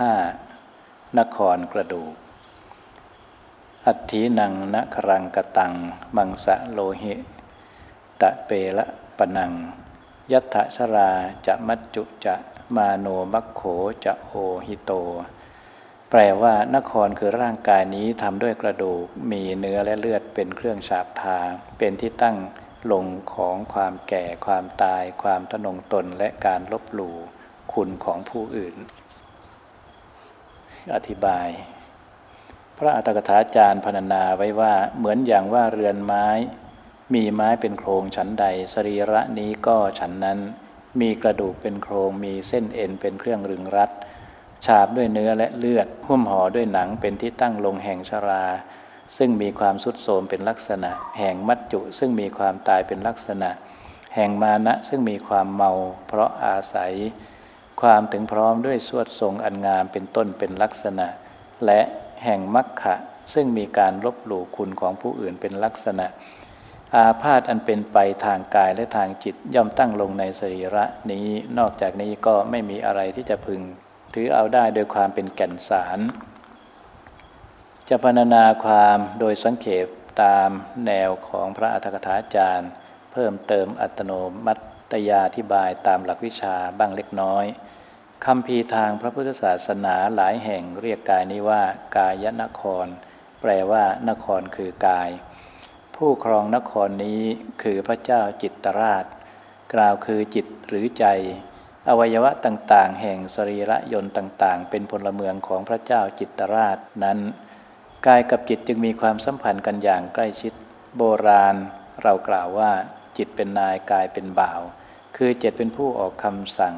ห้านครกระดูก อัตถีนังนครังกตัง มังสะโลหิ ตะเปละปนัง ยัตถชราจะมัจจุจะมาโนมัคโขจะโอหิโต แปลว่านครคือร่างกายนี้ทำด้วยกระดูก มีเนื้อและเลือดเป็นเครื่องฉาบทา เป็นที่ตั้งลงของความแก่ความตาย ความทนงตนและการลบหลู่คุณของผู้อื่น อธิบาย พระอัตถกถาจารย์พรรณนาไว้ว่าเหมือนอย่างว่าเรือนไม้ มีไม้เป็นโครงฉันใด สรีระนี้ก็ฉันนั้น มีกระดูกเป็นโครงมีเส้นเอ็นเป็นเครื่องรึงรัดฉาบด้วยเนื้อและเลือดหุ้มห่อด้วยหนังเป็นที่ตั้งลงแห่งชรา ซึ่งมีความสุดโทมเป็นลักษณะ แห่งมัจจุ ซึ่งมีความตายเป็นลักษณะ แห่งมานะซึ่งมีความเมา เพราะอาศัย ความถึงพร้อมด้วยสวดทรงอันงามเป็นต้นเป็นลักษณะ และแห่งมัคคะซึ่งมีการลบหลู่คุณของผู้อื่นเป็นลักษณะ อาพาธอันเป็นไปทางกายและทางจิตย่อมตั้งลงในสรีระนี้นอกจากนี้ก็ไม่มีอะไรที่จะพึง ถือเอาได้โดยความเป็นแก่นสาร จะพรรณนาความโดยสังเขปตามแนวของพระอัฏฐกถาจารย์ เพิ่มเติมอัตโนมัติยาธิบายตามหลักวิชาบ้างเล็กน้อย คำพีทางพระพุทธศาสนาหลายแห่งเรียกกายนี้ว่า กายนคร แปลว่านครคือกาย ผู้ครองนครนี้คือพระเจ้าจิตตราช กล่าวคือจิตหรือใจ อวัยวะต่างๆ แห่งสรีระยนต์ต่างๆ เป็นพลเมืองของพระเจ้าจิตตราชนั้น กายกับจิตจึงมีความสัมพันธ์กันอย่างใกล้ชิด โบราณ เรากล่าวว่า จิตเป็นนายกายเป็นบ่าว คือจิตเป็นผู้ออกคำสั่ง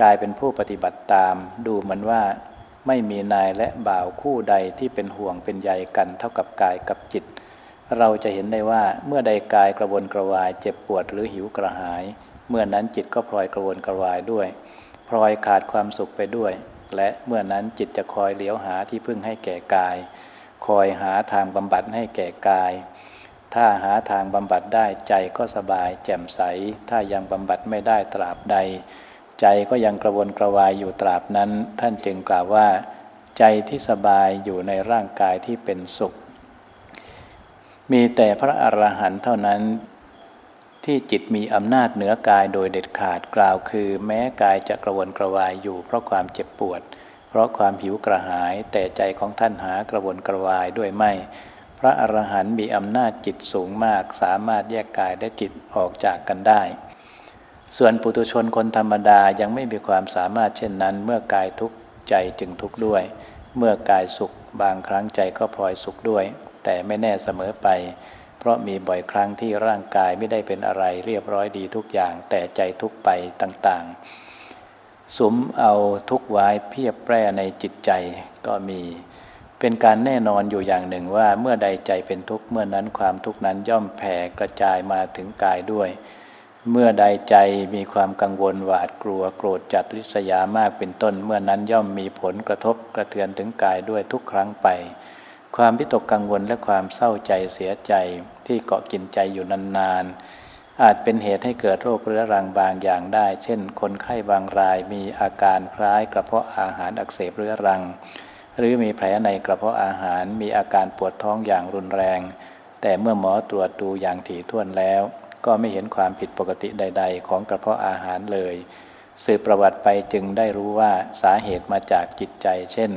กลายเป็นผู้ปฏิบัติตาม ดูเหมือนว่าไม่มีนายและบ่าวคู่ใดที่เป็นห่วงเป็นใยกันเท่ากับกายกับจิต เราจะเห็นได้ว่าเมื่อใดกายกระวนกระวายเจ็บปวดหรือหิวกระหาย เมื่อนั้นจิตก็พลอยกระวนกระวายด้วย พลอยขาดความสุขไปด้วย และเมื่อนั้นจิตจะคอยเลี้ยวหาที่พึ่งให้แก่กาย คอยหาทางบำบัดให้แก่กาย ถ้าหาทางบำบัดได้ใจก็สบายแจ่มใส ถ้ายังบำบัดไม่ได้ตราบใด ใจก็ยังกระวนกระวายอยู่ตราบนั้น ท่านจึงกล่าวว่า ใจที่สบายอยู่ในร่างกายที่เป็นสุข มีแต่พระอรหันต์เท่านั้นที่จิตมีอำนาจเหนือกายโดยเด็ดขาดกล่าวคือ แม้กายจะกระวนกระวายอยู่ เพราะความเจ็บปวด เพราะความหิวกระหาย แต่ใจของท่านหากระวนกระวายด้วยไม่ พระอรหันต์มีอำนาจจิตสูงมาก สามารถแยกกายและจิตออกจากกันได้ ส่วนปุถุชนคนธรรมดายังไม่มีความสามารถเช่นนั้น เมื่อกายทุกข์ใจจึงทุกข์ด้วย เมื่อกายสุขบางครั้งใจก็พลอยสุขด้วย แต่ไม่แน่เสมอไป เพราะมีบ่อยครั้งที่ร่างกายไม่ได้เป็นอะไรเรียบร้อยดีทุกอย่าง แต่ใจทุกไปต่างๆสมเอาทุกไว้เพียบแปร่ในจิตใจก็มี เป็นการแน่นอนอยู่อย่างหนึ่งว่าเมื่อใดใจเป็นทุกข์เมื่อนั้นความทุกข์นั้นย่อมแผ่กระจายมาถึงกายด้วย เมื่อใดใจมีความกังวลหวาดกลัวโกรธจัดริษยามากเป็นต้น เมื่อนั้นย่อมมีผลกระทบกระเทือนถึงกายด้วยทุกครั้งไป ความพิตกกังวลและความเศร้าใจเสียใจที่เกาะกินใจอยู่นานๆ อาจเป็นเหตุให้เกิดโรคเรื้อรังบางอย่างได้ เช่น คนไข้บางรายมีอาการคล้ายกระเพาะอาหารอักเสบเรื้อรัง หรือมีแผลในกระเพาะอาหารมีอาการปวดท้องอย่างรุนแรง แต่เมื่อหมอตรวจดูอย่างถี่ถ้วนแล้ว ก็ไม่เห็นความผิดปกติใด ๆ ของกระเพาะอาหารเลย สืบประวัติไปจึงได้รู้ว่าสาเหตุมาจากจิตใจ เช่น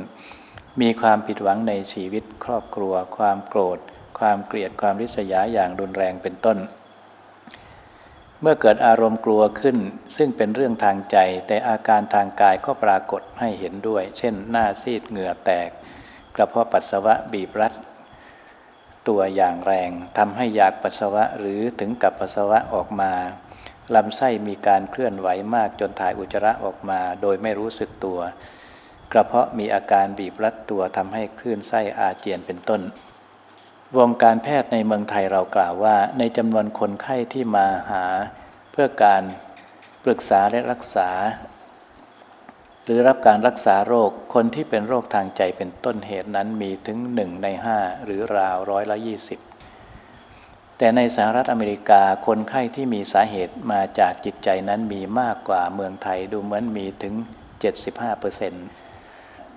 มีความผิดหวังในชีวิตครอบครัว ความโกรธ ความเกลียดความริษยาอย่างรุนแรงเป็นต้น เมื่อเกิดอารมณ์กลัวขึ้น ซึ่งเป็นเรื่องทางใจ แต่อาการทางกายก็ปรากฏให้เห็นด้วย เช่น หน้าซีดเหงื่อแตก กระเพาะปัสสาวะบีบรัด ตัวอย่างแรงทำให้อยากปัสสาวะหรือถึงกับปัสสาวะออกมาลำไส้มีการเคลื่อนไหวมากจนถ่ายอุจจาระออกมา โดยไม่รู้สึกตัว กระเพาะมีอาการบีบรัดตัวทำให้คลื่นไส้อาเจียนเป็นต้น วงการแพทย์ในเมืองไทยเรากล่าวว่า ในจำนวนคนไข้ที่มาหา เพื่อการปรึกษาและรักษา หรือรับการรักษาโรคคนที่เป็นโรคทางใจเป็นต้นเหตุนั้นมีถึงหนึ่งในห้าหรือราวร้อยละยี่สิบแต่ในสหรัฐอเมริกาคนไข้ที่มีสาเหตุมาจากจิตใจนั้นมีมากกว่าเมืองไทยดูเหมือนมีถึง 75%เ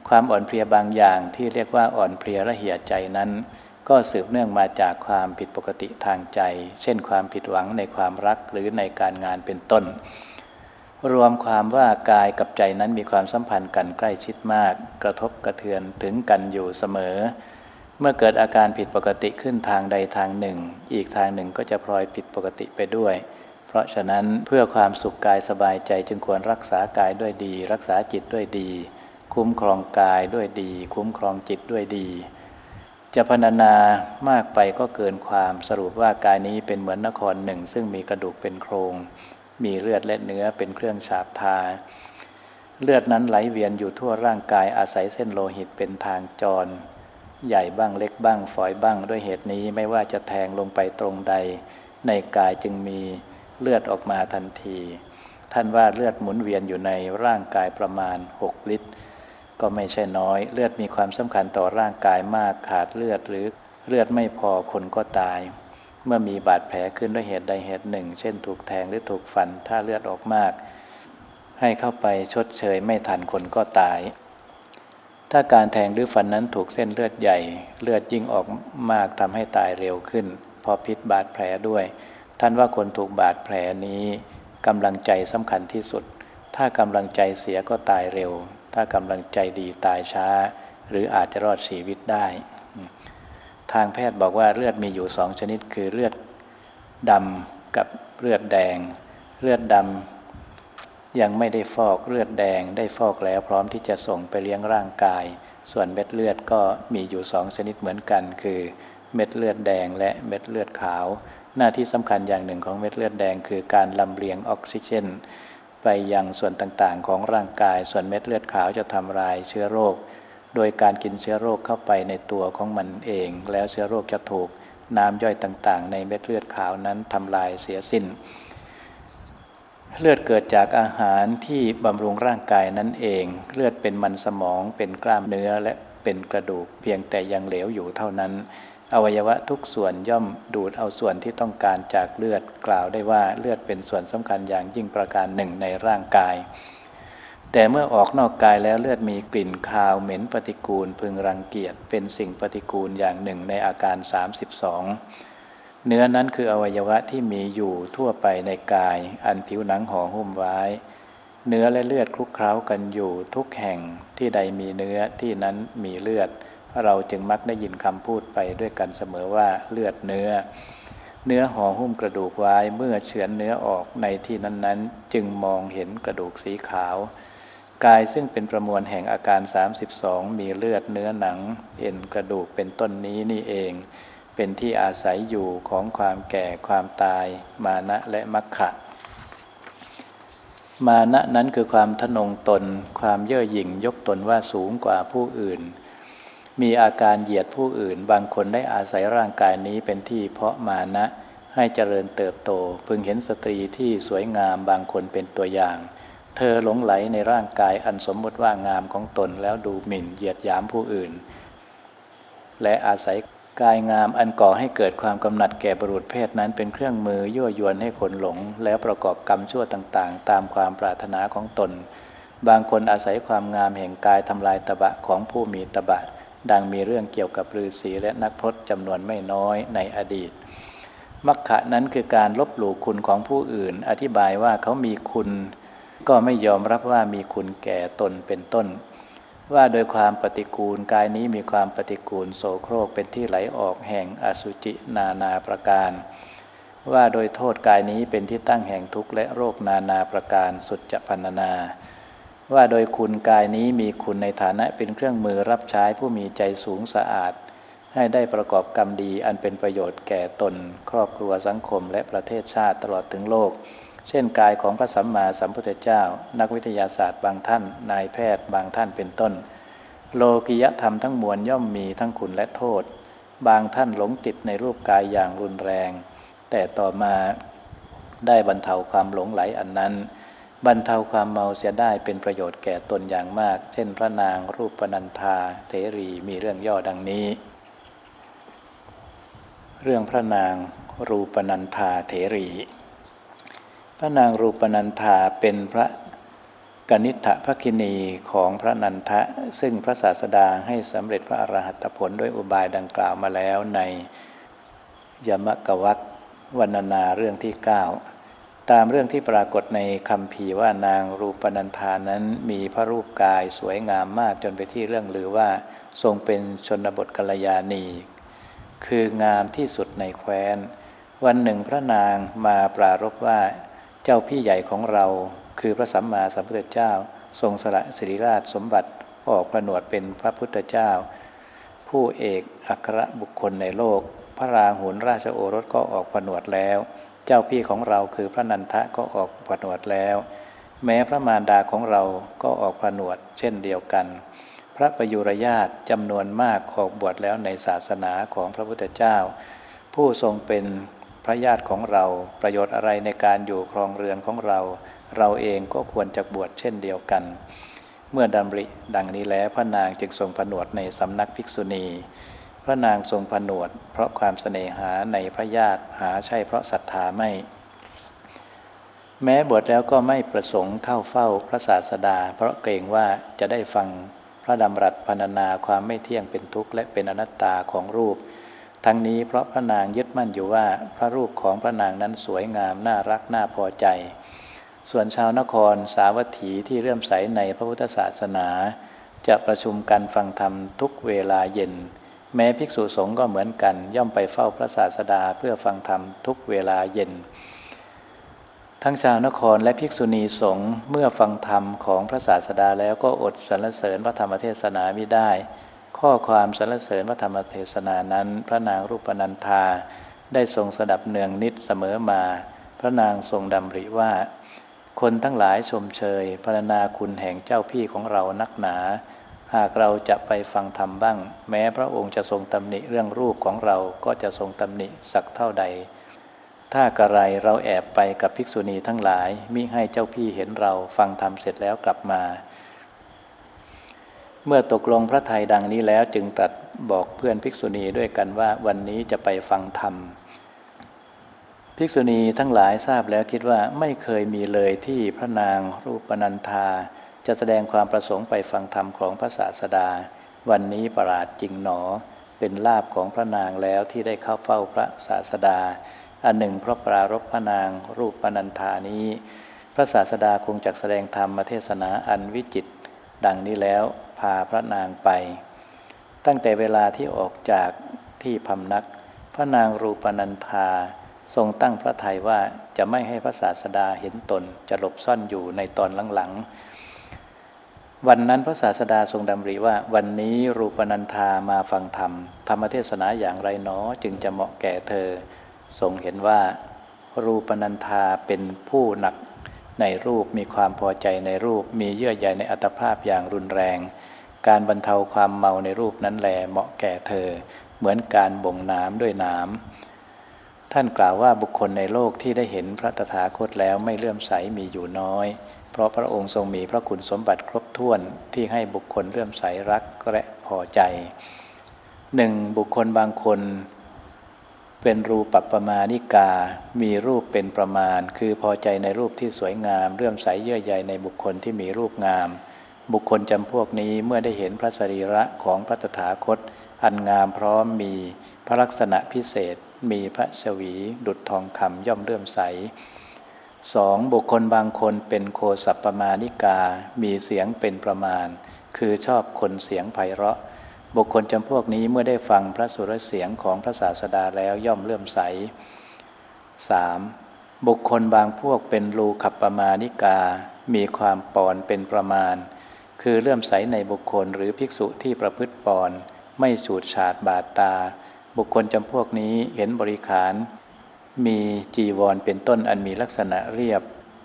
ความอ่อนเพลียบางอย่างที่เรียกว่าอ่อนเพลียระเหี่ยใจนั้น ก็สืบเนื่องมาจากความผิดปกติทางใจ เช่นความผิดหวังในความรักหรือในการงานเป็นต้น รวมความว่ากายกับใจนั้นมีความสัมพันธ์กันใกล้ชิดมาก กระทบกระเทือนถึงกันอยู่เสมอ เมื่อเกิดอาการผิดปกติขึ้นทางใดทางหนึ่ง อีกทางหนึ่งก็จะพลอยผิดปกติไปด้วย เพราะฉะนั้นเพื่อความสุขกายสบายใจจึงควรรักษากายด้วยดี รักษาจิตด้วยดี คุ้มครองกายด้วยดี คุ้มครองจิตด้วยดี จะพรรณนามากไปก็เกินความสรุปว่ากายนี้เป็นเหมือนนครหนึ่ง ซึ่งมีกระดูกเป็นโครง มีเลือดและเนื้อเป็นเครื่องฉาบทา เลือดนั้นไหลเวียนอยู่ทั่วร่างกายอาศัยเส้นโลหิตเป็นทางจร ใหญ่บ้างเล็กบ้างฝอยบ้างด้วยเหตุนี้ไม่ว่าจะแทงลงไปตรงใด ในกายจึงมีเลือดออกมาทันที ท่านว่าเลือดหมุนเวียนอยู่ในร่างกายประมาณ 6 ลิตร ก็ไม่ใช่น้อย เลือดมีความสำคัญต่อร่างกายมากขาดเลือดหรือเลือดไม่พอคนก็ตาย เมื่อมีบาดแผลขึ้นด้วยเหตุใดเหตุหนึ่ง เช่นถูกแทงหรือถูกฟันถ้าเลือดออกมาก ให้เข้าไปชดเชยไม่ทันคนก็ตาย ถ้าการแทงหรือฟันนั้นถูกเส้นเลือดใหญ่ เลือดยิ่งออกมากทำให้ตายเร็วขึ้น พอพิษบาดแผลด้วย ท่านว่าคนถูกบาดแผลนี้กำลังใจสำคัญที่สุด ถ้ากำลังใจเสียก็ตายเร็ว ถ้ากำลังใจดีตายช้า หรืออาจจะรอดชีวิตได้ ทางแพทย์บอกว่าเลือดมีอยู่สองชนิดคือเลือดดำกับเลือดแดง เลือดดำยังไม่ได้ฟอกเลือดแดงได้ฟอกแล้วพร้อมที่จะส่งไปเลี้ยงร่างกาย ส่วนเม็ดเลือดก็มีอยู่สองชนิดเหมือนกัน คือเม็ดเลือดแดงและเม็ดเลือดขาว หน้าที่สำคัญอย่างหนึ่งของเม็ดเลือดแดง คือการลำเลียงออกซิเจน ไปยังส่วนต่างๆ ของร่างกาย ส่วนเม็ดเลือดขาวจะทำลายเชื้อโรค โดยการกินเชื้อโรคเข้าไปในตัวของมันเอง แล้วเชื้อโรคจะถูกน้ำย่อยต่างๆ ในเม็ดเลือดขาวนั้นทำลายเสียสิ้น เลือดเกิดจากอาหารที่บำรุงร่างกายนั่นเอง เลือดเป็นมันสมองเป็นกล้ามเนื้อและเป็นกระดูกเพียงแต่ยังเหลวอยู่เท่านั้น อวัยวะทุกส่วนย่อมดูดเอาส่วนที่ต้องการจากเลือดกล่าวได้ว่าเลือดเป็นส่วนสำคัญอย่างยิ่งประการหนึ่งในร่างกาย แต่เมื่อออกนอกกายแล้วเลือดมีกลิ่นคาวเหม็นปฏิกูลพึงรังเกียจเป็นสิ่งปฏิกูลอย่างหนึ่งในอาการ 32 เนื้อนั้นคืออวัยวะที่มีอยู่ทั่วไปในกาย อันผิวหนังห่อหุ้มไว้ เนื้อและเลือดคลุกเคล้ากันอยู่ทุกแห่งที่ใดมีเนื้อที่นั้นมีเลือด เราจึงมักได้ยินคำพูดไปด้วยกันเสมอว่าเลือดเนื้อ เนื้อห่อหุ้มกระดูกไว้เมื่อเฉือนเนื้อออกในที่นั้นๆ จึงมองเห็นกระดูกสีขาว กายซึ่งเป็นประมวลแห่งอาการ 32 มีเลือดเนื้อหนัง เอ็นกระดูกเป็นต้นนี้นี่เอง เป็นที่อาศัยอยู่ของความแก่ความตาย มานะและมัคคะมานะนั้นคือความทะนงตน ความเย่อหยิ่งยกตนว่าสูงกว่าผู้อื่น มีอาการเหยียดผู้อื่น บางคนได้อาศัยร่างกายนี้เป็นที่เพาะมานะให้เจริญเติบโต พึงเห็นสตรีที่สวยงามบางคนเป็นตัวอย่าง ธอหลงไหลในร่างกายอันสมมติว่างามของตนแล้วดูหมิ่นเหยียดหยามผู้อื่น และอาศัยกายงามอันก่อให้เกิดความกำหนัดแก่บุรุษเพศนั้นเป็นเครื่องมือยั่วยวนให้คนหลง แล้วประกอบกรรมชั่วต่างๆ ตามความปรารถนาของตน บางคนอาศัยความงามแห่งกายทำลายตบะของผู้มีตบะ ดังมีเรื่องเกี่ยวกับฤาษีและนักพรตจำนวนไม่น้อยในอดีตมัคคะนั้นคือการลบหลู่คุณของผู้อื่น อธิบายว่าเขามีคุณ ก็ไม่ยอมรับว่ามีคุณแก่ตนเป็นต้น ว่าโดยความปฏิกูลกายนี้มีความปฏิกูลโสโครกเป็นที่ไหลออกแห่งอสุจินานาประการ ว่าโดยโทษกายนี้เป็นที่ตั้งแห่งทุกข์และโรคนานาประการสุดจะพันนา ว่าโดยคุณกายนี้มีคุณในฐานะเป็นเครื่องมือรับใช้ผู้มีใจสูงสะอาด ให้ได้ประกอบกรรมดีอันเป็นประโยชน์แก่ตน ครอบครัวสังคมและประเทศชาติตลอดถึงโลก เช่นกายของพระสัมมาสัมพุทธเจ้า นักวิทยาศาสตร์บางท่าน นายแพทย์บางท่านเป็นต้น โลกิยธรรมทั้งมวลย่อมมีทั้งคุณและโทษ บางท่านหลงติดในรูปกายอย่างรุนแรง แต่ต่อมาได้บรรเทาความหลงไหลอันนั้น บรรเทาความเมาเสียได้เป็นประโยชน์แก่ตนอย่างมาก เช่นพระนางรูปปนันธาเถรีมีเรื่องย่อดังนี้ เรื่องพระนางรูปนันธาเถรี ระนางรูปนันธาเป็นพระกนิษฐภคินีของพระนันทะ ซึ่งพระศาสดาให้สำเร็จพระอรหัตผลด้วยอุบายดังกล่าวมาแล้วในยมกวักวรรณนาเรื่องที่ 9 ตามเรื่องที่ปรากฏในคำพีว่านางรูปนันธานั้นมีพระรูปกายสวยงามมากจนไปที่เรื่องลือว่าทรงเป็นชนบทกัลยาณี คืองามที่สุดในแคว้น วันหนึ่งพระนางมาปรารบว่า เจ้าพี่ใหญ่ของเราคือพระสัมมาสัมพุทธเจ้า ทรงสละสิริราชสมบัติออกผนวดเป็นพระพุทธเจ้า ผู้เอกอัครบุคคลในโลก พระราหุลราชโอรสก็ออกผนวดแล้ว เจ้าพี่ของเราคือพระนันทะก็ออกผนวดแล้ว แม้พระมารดาของเราก็ออกผนวดเช่นเดียวกัน พระประยุรญาตจำนวนมากออกบวชแล้วในศาสนาของพระพุทธเจ้า ผู้ทรงเป็น พระญาติของเราประโยชน์อะไรในการอยู่ครองเรือนของเรา เราเองก็ควรจะบวชเช่นเดียวกัน เมื่อดำริดังนี้แล้วพระนางจึงทรงผนวดในสำนักภิกษุณี พระนางทรงผนวด เพราะความเสน่หาในพระญาติหาใช่เพราะศรัทธาไม่ แม้บวชแล้วก็ไม่ประสงค์เข้าเฝ้าพระศาสดา เพราะเกรงว่าจะได้ฟังพระดำรัสพรรณนาความไม่เที่ยงเป็นทุกข์และเป็นอนัตตาของรูป ทั้งนี้เพราะพระนางยึดมั่นอยู่ว่าพระรูปของพระนางนั้นสวยงามน่ารักน่าพอใจ ส่วนชาวนครสาวัตถีที่เรื่มใสในพระพุทธศาสนา จะประชุมกันฟังธรรมทุกเวลาเย็น แม้ภิกษุสงฆ์ก็เหมือนกัน ย่อมไปเฝ้าพระศาสดาเพื่อฟังธรรมทุกเวลาเย็น ทั้งชาวนครและภิกษุณีสงฆ์เมื่อฟังธรรมของพระศาสดาแล้วก็อดสรรเสริญพระธรรมเทศนาไม่ได้ ข้อความสรรเสริญพระธรรมเทศนานั้น พระนางรูปนันธาได้ทรงสดับเนืองนิดเสมอมา พระนางทรงดำริว่า คนทั้งหลายชมเชยพรรณนาคุณแห่งเจ้าพี่ของเรานักหนา หากเราจะไปฟังธรรมบ้าง แม้พระองค์จะทรงตำหนิเรื่องรูปของเราก็จะทรงตำหนิสักเท่าใด ถ้ากระไรเราแอบไปกับภิกษุณีทั้งหลายมิให้เจ้าพี่เห็นเราฟังธรรมเสร็จแล้วกลับมา เมื่อตกลงพระไทยดังนี้แล้วจึงตัดบอกเพื่อนภิกษุณีด้วยกันว่าวันนี้จะไปฟังธรรม ภิกษุณีทั้งหลายทราบแล้วคิดว่าไม่เคยมีเลยที่พระนางรูปนันธา จะแสดงความประสงค์ไปฟังธรรมของพระศาสดา วันนี้ประหลาดจริงหนอ เป็นลาบของพระนางแล้วที่ได้เข้าเฝ้าพระศาสดา อันหนึ่งเพราะปรารบพระนางรูปนันธานี้ พระศาสดาคงจักแสดงธรรมมาเทศนาอันวิจิตดังนี้แล้ว พาพระนางไป ตั้งแต่เวลาที่ออกจากที่พำนัก พระนางรูปนันธาทรงตั้งพระทัยว่าจะไม่ให้พระศาสดาเห็นตนจะหลบซ่อนอยู่ในตอนหลังๆ วันนั้นพระศาสดาทรงดำริว่า วันนี้รูปนันธามาฟังธรรม ธรรมเทศนาอย่างไรหนอจึงจะเหมาะแก่เธอ ทรงเห็นว่า รูปนันธาเป็นผู้หนักในรูปมีความพอใจในรูปมีเยื่อใยในอัตภาพอย่างรุนแรง การบรรเทาความเมาในรูปนั้นแลเหมาะแก่เธอ เหมือนการบ่งน้ำด้วยน้ำท่านกล่าวว่าบุคคลในโลกที่ได้เห็นพระตถาคตแล้วไม่เลื่อมใสมีอยู่น้อย เพราะพระองค์ทรงมีพระคุณสมบัติครบถ้วนที่ให้บุคคลเลื่อมใสรักและพอใจหนึ่งบุคคลบางคนเป็นรูปปัปมาณิกา มีรูปเป็นประมาณ คือพอใจในรูปที่สวยงาม เลื่อมใสเยื่อใยในบุคคลที่มีรูปงาม บุคคลจำพวกนี้เมื่อได้เห็นพระสรีระของพระตถาคต อันงามพร้อมมีพระลักษณะพิเศษ มีพระชวี ดุดทองคำย่อมเลื่อมใสสองบุคคลบางคนเป็นโคสัปปมาณิกา มีเสียงเป็นประมาณ คือชอบคนเสียงไพเราะ บุคคลจำพวกนี้เมื่อได้ฟังพระสุรเสียงของพระศาสดาแล้วย่อมเลื่อมใส 3. บุคคลบางพวกเป็นรูขับประมาณิกา มีความปอนเป็นประมาณ คือเลื่อมใสในบุคคลหรือภิกษุที่ประพฤติปอนไม่ฉูดฉาดบาดตา บุคคลจำพวกนี้เห็นบริขาร มีจีวรเป็นต้นอันมีลักษณะเรียบ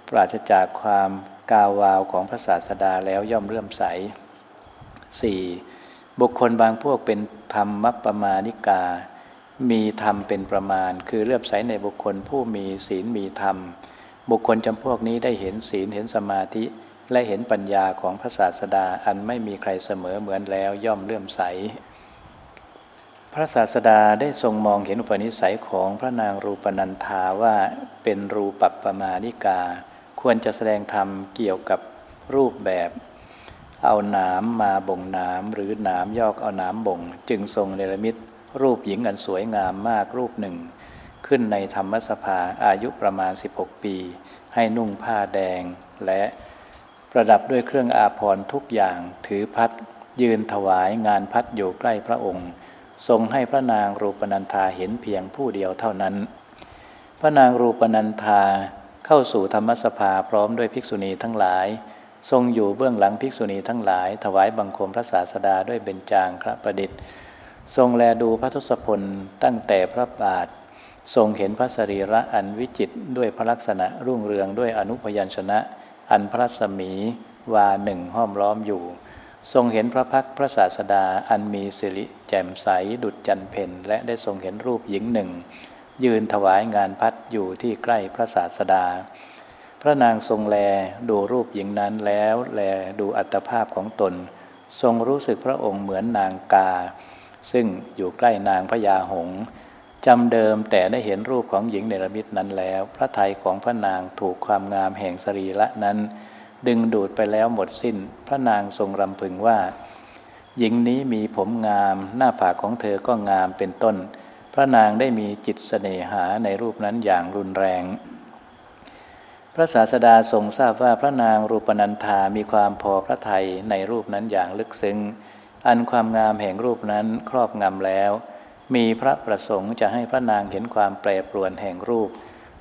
ปราศจากความกาวาวของพระศาสดาแล้วย่อมเลื่อมใส 4. บุคคลบางพวกเป็นธรรมมัปปมานิกา มีธรรมเป็นประมาณ คือเลื่อมใสในบุคคลผู้มีศีลมีธรรม บุคคลจำพวกนี้ได้เห็นศีลเห็นสมาธิ และเห็นปัญญาของพระศาสดาอันไม่มีใครเสมอเหมือนแล้วย่อมเลื่อมใส พระศาสดาได้ทรงมองเห็นอุปนิสัยของพระนางรูปนันธาว่าเป็นรูปัปปมาณิกา ควรจะแสดงธรรมเกี่ยวกับรูปแบบ เอาหนามมาบ่งหนามหรือหนามยอกเอาหนามบ่ง จึงทรงเนรมิตรูปหญิงอันสวยงามมากรูปหนึ่ง ขึ้นในธรรมสภาอายุประมาณ 16 ปี ให้นุ่งผ้าแดงและ ประดับด้วยเครื่องอาภรณ์ทุกอย่างถือพัดยืนถวายงานพัดอยู่ใกล้พระองค์ ทรงให้พระนางรูปนันธาเห็นเพียงผู้เดียวเท่านั้น พระนางรูปนันธาเข้าสู่ธรรมสภาพร้อมด้วยภิกษุณีทั้งหลาย ทรงอยู่เบื้องหลังภิกษุณีทั้งหลาย ถวายบังคมพระศาสดาด้วยเบญจางคระประดิษฐ์ ทรงแลดูพระทศพลตั้งแต่พระบาท ทรงเห็นพระสรีระอันวิจิตด้วยพระลักษณะรุ่งเรืองด้วยอนุพยัญชนะ อันพระรัศมีวาหนึ่งห้อมล้อมอยู่ ทรงเห็นพระพักพระศาสดาอันมีสิริแจ่มใสดุจจันเพนและได้ทรงเห็นรูปหญิงหนึ่ง ยืนถวายงานพัดอยู่ที่ใกล้พระศาสดา พระนางทรงแลดูรูปหญิงนั้นแล้วแลดูอัตภาพของตน ทรงรู้สึกพระองค์เหมือนนางกา ซึ่งอยู่ใกล้นางพญาหงส์ จำเดิมแต่ได้เห็นรูปของหญิงเนรมิตนั้นแล้ว พระทัยของพระนางถูกความงามแห่งสรีระนั้น ดึงดูดไปแล้วหมดสิ้น พระนางทรงรำพึงว่า หญิงนี้มีผมงาม หน้าผากของเธอก็งามเป็นต้น พระนางได้มีจิตเสน่หาในรูปนั้นอย่างรุนแรง พระศาสดาทรงทราบว่าพระนางรูปนันธามีความพอพระทัยในรูปนั้นอย่างลึกซึ้งอันความงามแห่งรูปนั้นครอบงำแล้ว มีพระประสงค์จะให้พระนางเห็นความแปรปรวนแห่งรูป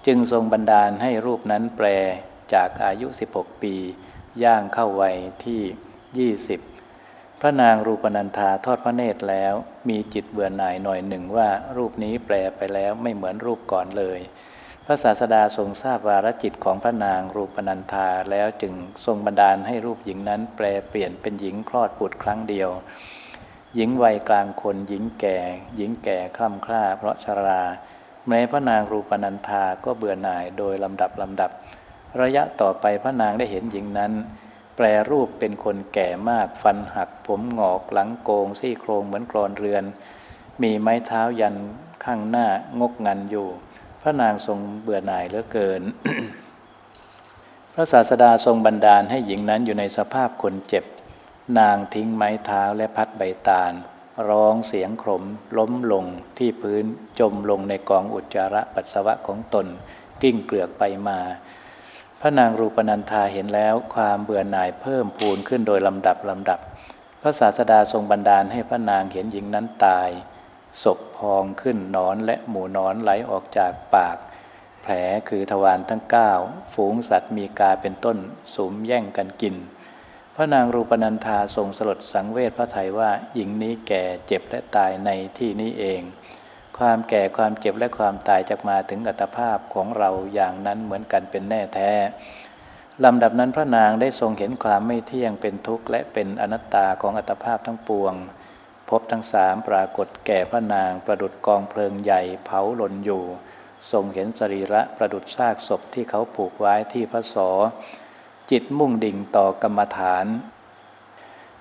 จึงทรงบันดาลให้รูปนั้นแปรจากอายุ 16 ปี ย่างเข้าวัยที่ 20 พระนางรูปนันธาทอดพระเนตรแล้ว มีจิตเบื่อหน่ายหน่อยหนึ่งว่ารูปนี้แปรไปแล้วไม่เหมือนรูปก่อนเลย พระศาสดาทรงทราบวาระจิตของพระนางรูปนันธาแล้วจึงทรงบันดาลให้รูปหญิงนั้นแปลเปลี่ยนเป็นหญิงคลอดบุตรครั้งเดียว หญิงวัยกลางคน หญิงแก่ หญิงแก่คล่ำคล้าเพราะชรา แม้พระนางรูปนันธาก็เบื่อหน่ายโดยลำดับลำดับ ระยะต่อไปพระนางได้เห็นหญิงนั้น แปลรูปเป็นคนแก่มากฟันหัก ผมหงอกหลังโกง ซี่โครงเหมือนกรอนเรือน มีไม้เท้ายันข้างหน้างกงันอยู่ พระนางทรงเบื่อหน่ายเหลือเกิน พระศาสดาทรงบันดาลให้หญิงนั้นอยู่ในสภาพคนเจ็บ นางทิ้งไม้เท้าและพัดใบตาล ร้องเสียงขมล้มลงที่พื้นจมลงในกองอุจจาระปัสสาวะของตน กิ้งเกลือกไปมา พระนางรูปนันธาเห็นแล้วความเบื่อหน่ายเพิ่มพูนขึ้นโดยลำดับลำดับ พระศาสดาทรงบันดาลให้พระนางเห็นหญิงนั้นตายศพพองขึ้นนอนและหมูนอนไหลออกจากปาก แผลคือทวารทั้งเก้าฝูงสัตว์มีกาเป็นต้นสุมแย่งกันกิน พระนางรูปนันธาทรงสลดสังเวชพระไทยว่าหญิงนี้แก่เจ็บและตายในที่นี้เอง ความแก่ความเจ็บและความตายจะมาถึงอัตภาพของเราอย่างนั้นเหมือนกันเป็นแน่แท้ลำดับนั้นพระนางได้ทรงเห็นความไม่เที่ยงเป็นทุกข์และเป็นอนัตตาของอัตภาพทั้งปวงพบทั้งสามปรากฏแก่พระนางประดุดกองเพลิงใหญ่เผาหล่นอยู่ ทรงเห็นสรีระประดุดซากศพที่เขาผูกไว้ที่พระสอ จิตมุ่งดิ่งต่อกรรมฐาน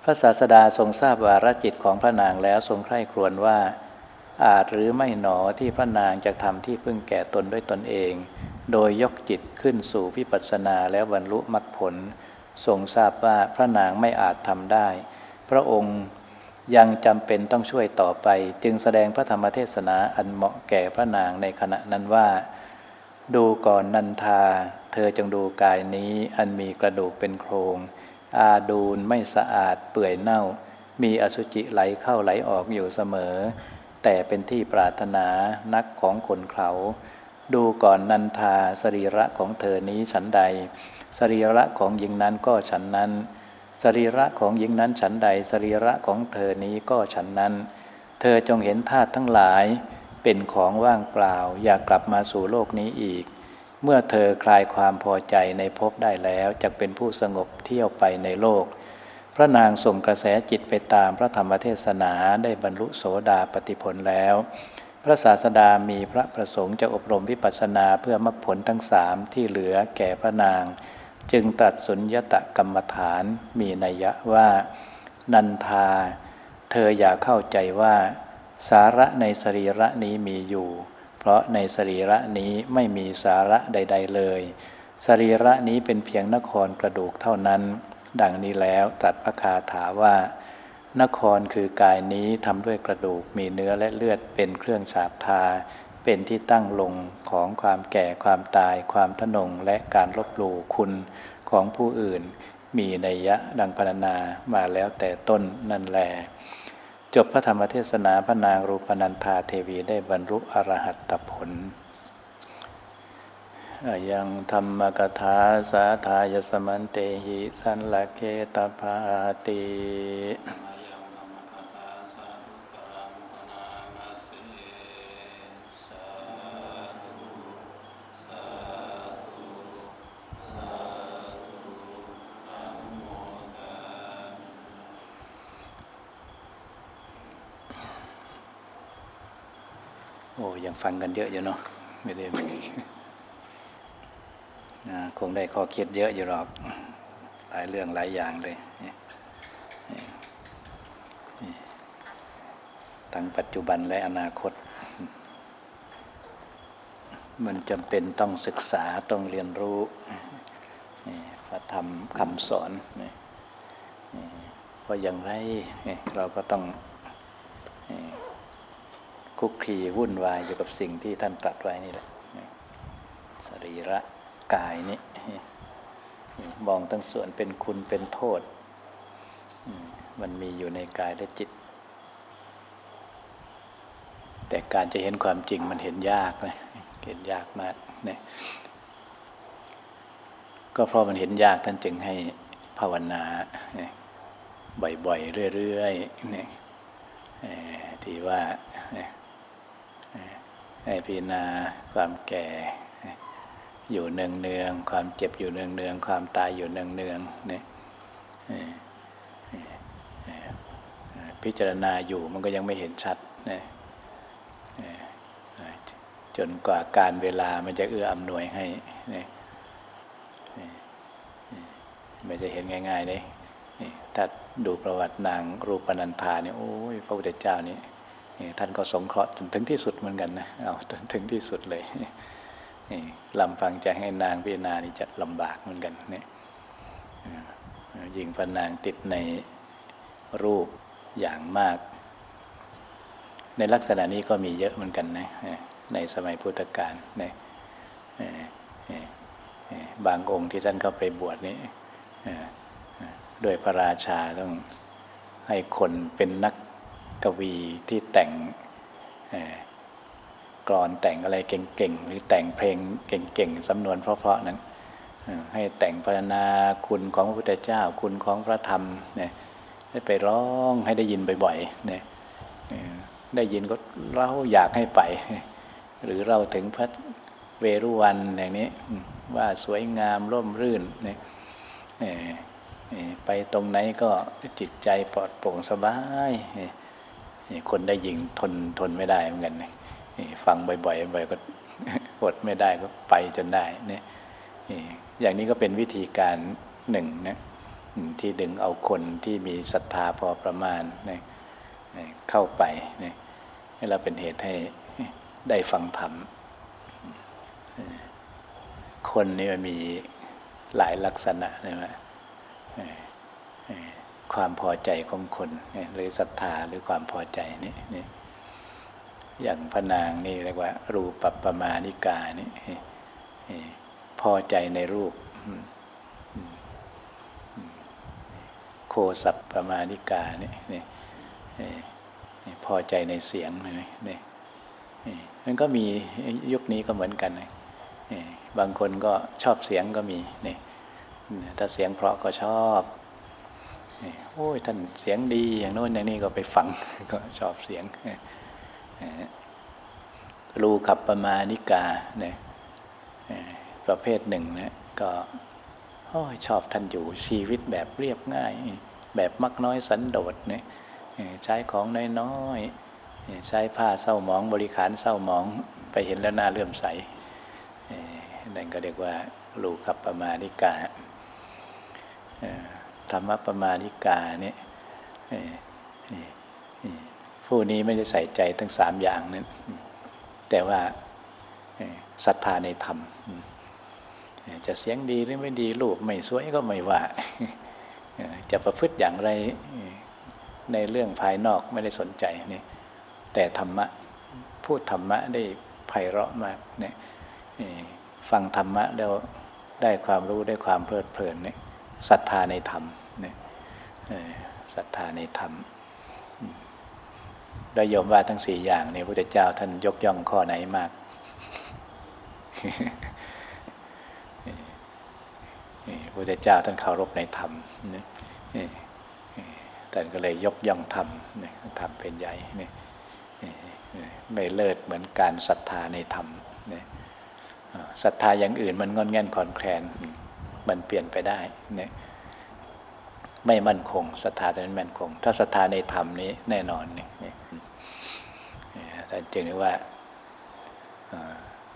พระศาสดาทรงทราบวาระจิตของพระนางแล้วทรงใคร่ครวญว่า อาจหรือไม่หนอที่พระนางจะทำที่พึ่งแก่ตนด้วยตนเอง โดยยกจิตขึ้นสู่วิปัสสนาแล้วบรรลุมรรคผล ทรงทราบว่าพระนางไม่อาจทำได้ พระองค์ยังจำเป็นต้องช่วยต่อไป จึงแสดงพระธรรมเทศนาอันเหมาะแก่พระนางในขณะนั้นว่า ดูก่อนนันทา เธอจงดูกายนี้อันมีกระดูกเป็นโครง อาดูนไม่สะอาดเปื่อยเน่า มีอสุจิไหลเข้าไหลออกอยู่เสมอ แต่เป็นที่ปรารถนานักของคนเขา ดูก่อนนันทาสรีระของเธอนี้ฉันใด สรีระของหญิงนั้นก็ฉันนั้น สรีระของหญิงนั้นฉันใด สรีระของเธอนี้ก็ฉันนั้น เธอจงเห็นธาตุทั้งหลายเป็นของว่างเปล่า อย่ากกลับมาสู่โลกนี้อีก เมื่อเธอคลายความพอใจในภพได้แล้วจะเป็นผู้สงบเที่ยวไปในโลก พระนางส่งกระแสจิตไปตามพระธรรมเทศนาได้บรรลุโสดาปติผลแล้ว พระศาสดามีพระประสงค์จะอบรมวิปัสสนาเพื่อมรรคผลทั้งสามที่เหลือแก่พระนาง จึงตัดสุญญตกรรมฐานมีนัยยะว่า นันทา เธออย่าเข้าใจว่า สาระในสรีระนี้มีอยู่ เพราะในสรีระนี้ไม่มีสาระใด ๆ เลย สรีระนี้เป็นเพียงนครกระดูกเท่านั้น ดังนี้แล้วตรัสพระคาถาว่า นครคือกายนี้ทำด้วยกระดูกมีเนื้อและเลือดเป็นเครื่องฉาบทา เป็นที่ตั้งลงของความแก่ความตาย ความทนงและการลบหลู่คุณของผู้อื่น มีนัยยะดังพรรณนามาแล้วแต่ต้นนั่นแล จบพระธรรมเทศนาพระนางรูปนันธาเทวีได้บรรลุอรหัตผล ยังธรรมกถาสาทายสมันเตหิสันลเคตภาติ โอ้ยังฟังกันเยอะอยู่เนาะไม่ได้คงได้ข้อคิดเยอะอยู่หรอกหลายเรื่องหลายอย่างเลยทั้งปัจจุบันและอนาคต มันจำเป็นต้องศึกษาต้องเรียนรู้พระธรรมคำสอนเพราะอย่างไรเราก็ต้อง คุกคีวุ่นวายอยู่กับสิ่งที่ท่านตรัสไว้นี่แหละสรีระกายนี้มองทั้งส่วนเป็นคุณเป็นโทษ มันมีอยู่ในกายและจิต แต่การจะเห็นความจริงมันเห็นยากนะเห็นยากมากเนี่ยก็เพราะมันเห็นยากท่านจึงให้ภาวนาบ่อยๆ เรื่อยๆเนี่ยที่ว่า ให้พิจารณาความแก่อยู่เนืองเนืองความเจ็บอยู่เนืองเนืองความตายอยู่เนืองเนืองเนี่ยพิจารณาอยู่มันก็ยังไม่เห็นชัดนะจนกว่าการเวลามันจะเอื้ออำนวยให้นี่ยไม่จะเห็นง่ายๆเลยถ้าดูประวัตินางรูปนันธาเนี่ยโอ้ยพระพุทธเจ้านี่ ท่านก็สงเคราะห์จนถึงที่สุดเหมือนกันนะเอาจนถึงที่สุดเลยลำฟังจให้นางพิจารณานี่จะลำบากเหมือนกันเนี่ยยิงพนางติดในรูปอย่างมาก ในลักษณะนี้ก็มีเยอะเหมือนกันนะในสมัยพุทธกาลเนี่ยบางองค์ที่ท่านเข้าไปบวชนี่โดยพระราชาต้องให้คนเป็นนัก กวีที่แต่งกรอนแต่งอะไรเก่งๆ หรือแต่งเพลงเก่งๆสำนวนเพราะๆนั้นให้แต่งพรรณนาคุณของพระพุทธเจ้าคุณของพระธรรมเนี่ยให้ไปร้องให้ได้ยินบ่อยๆเนี่ยได้ยินก็เราอยากให้ไป หรือเราถึงพระเวรุวันอย่างนี้ว่าสวยงามร่มรื่นเนี่ยไปตรงไหนก็จิตใจปลอดโปร่งสบาย คนได้ยิงทนทนไม่ได้เหมือนกันฟังบ่อยๆบ่อยก็อดไม่ได้ก็ไปจนได้เนี่ยอย่างนี้ก็เป็นวิธีการหนึ่งนะที่ดึงเอาคนที่มีศรัทธาพอประมาณเนี่ยเข้าไปเนี่ยให้เราเป็นเหตุให้ได้ฟังธรรมคนนี่มันมีหลายลักษณะใช่ไหม ความพอใจของคนหรือศรัทธาหรือความพอใจนี่นี่อย่างพนางนี่เรียกว่า รูปปปมาณิกานี่พอใจในรูป โคสัพปมาณิกานี่นี่พอใจในเสียงนี่นี่มันก็มียุคนี้ก็เหมือนกันบางคนก็ชอบเสียงก็มีนี่ถ้าเสียงเพราะก็ชอบ โอ้ยท่านเสียงดีอย่างโน้นอย่างนี้ก็ไปฟังก็ชอบเสียงรูขับประมาณิกาเนี่ยประเภทหนึ่งนะก็ชอบท่านอยู่ชีวิตแบบเรียบง่าย แบบมักน้อยสันโดษเนี่ยใช้ของน้อยๆใช้ผ้าเศร้าหมองบริขารเศร้าหมองไปเห็นแล้วน่าเลื่อมใสนั่นก็เรียกว่าลูขับประมาณิกา ธรรมประมาณิกาเนี่ยผู้นี้ไม่ได้ใส่ใจทั้งสามอย่างนั้น แต่ว่าศรัทธาในธรรม จะเสียงดีหรือไม่ดีรูปไม่สวยก็ไม่ว่า จะประพฤติอย่างไรในเรื่องภายนอกไม่ได้สนใจนี่แต่ธรรมะพูดธรรมะได้ไพเราะมากเนี่ยฟังธรรมะแล้วได้ความรู้ได้ความเพลิดเพลินเนี่ยศรัทธาในธรรม เนี่ยศรัทธาในธรรมได้ยมว่าทั้งสี่อย่างเนี่ยพระเจ้าท่านยกย่องข้อไหนมาก พระพุทธเจ้าท่านเคารพในธรรมท่านก็เลยยกย่องธรรมธรรมเป็นใหญ่ไม่เลิศเหมือนการศรัทธาในธรรมศรัทธาอย่างอื่นมันงอนแง่นคอนแคลนมันเปลี่ยนไปได้เนี่ย ไม่มั่นคงศรัทธาแต่นั้นมั่นคง ถ้าศรัทธาในธรรมนี้แน่นอนนี่แต่จึงว่า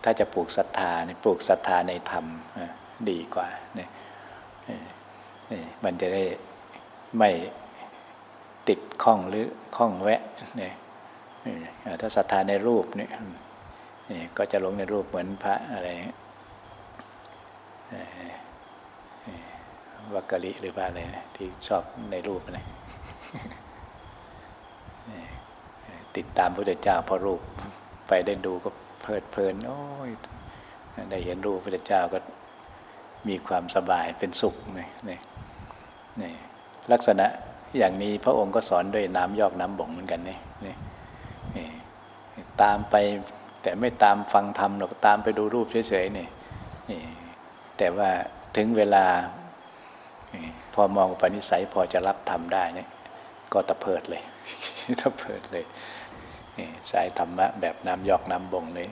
ถ้าจะปลูกศรัทธาปลูกศรัทธาในธรรมดีกว่าเนี่ยมันจะได้ไม่ติดข้องหรือข้องแวะเนี่ยถ้าศรัทธาในรูปเนี่ยก็จะลงในรูปเหมือนพระอะไร วักกะลิหรือว่าอะไรที่ชอบในรูปอะไรติดตามพระเจ้าพอรูป ไปได้ดูก็เพลิดเพลิน โอ้ยได้เห็นรูปพระเจ้าก็มีความสบายเป็นสุขนี่นี่นี่ลักษณะอย่างนี้พระองค์ก็สอนด้วยน้ำยอกน้ำบ่งเหมือนกันนี่นี่ตามไปแต่ไม่ตามฟังธรรมหรอกตามไปดูรูปเฉยๆนี่แต่ว่าถึงเวลา พอมองปณิสัยพอจะรับทำได้เนี่ยก็ตะเพิดเลยตะเพิดเลยใช้ธรรมะแบบน้ำยอกน้ำบ่งเลย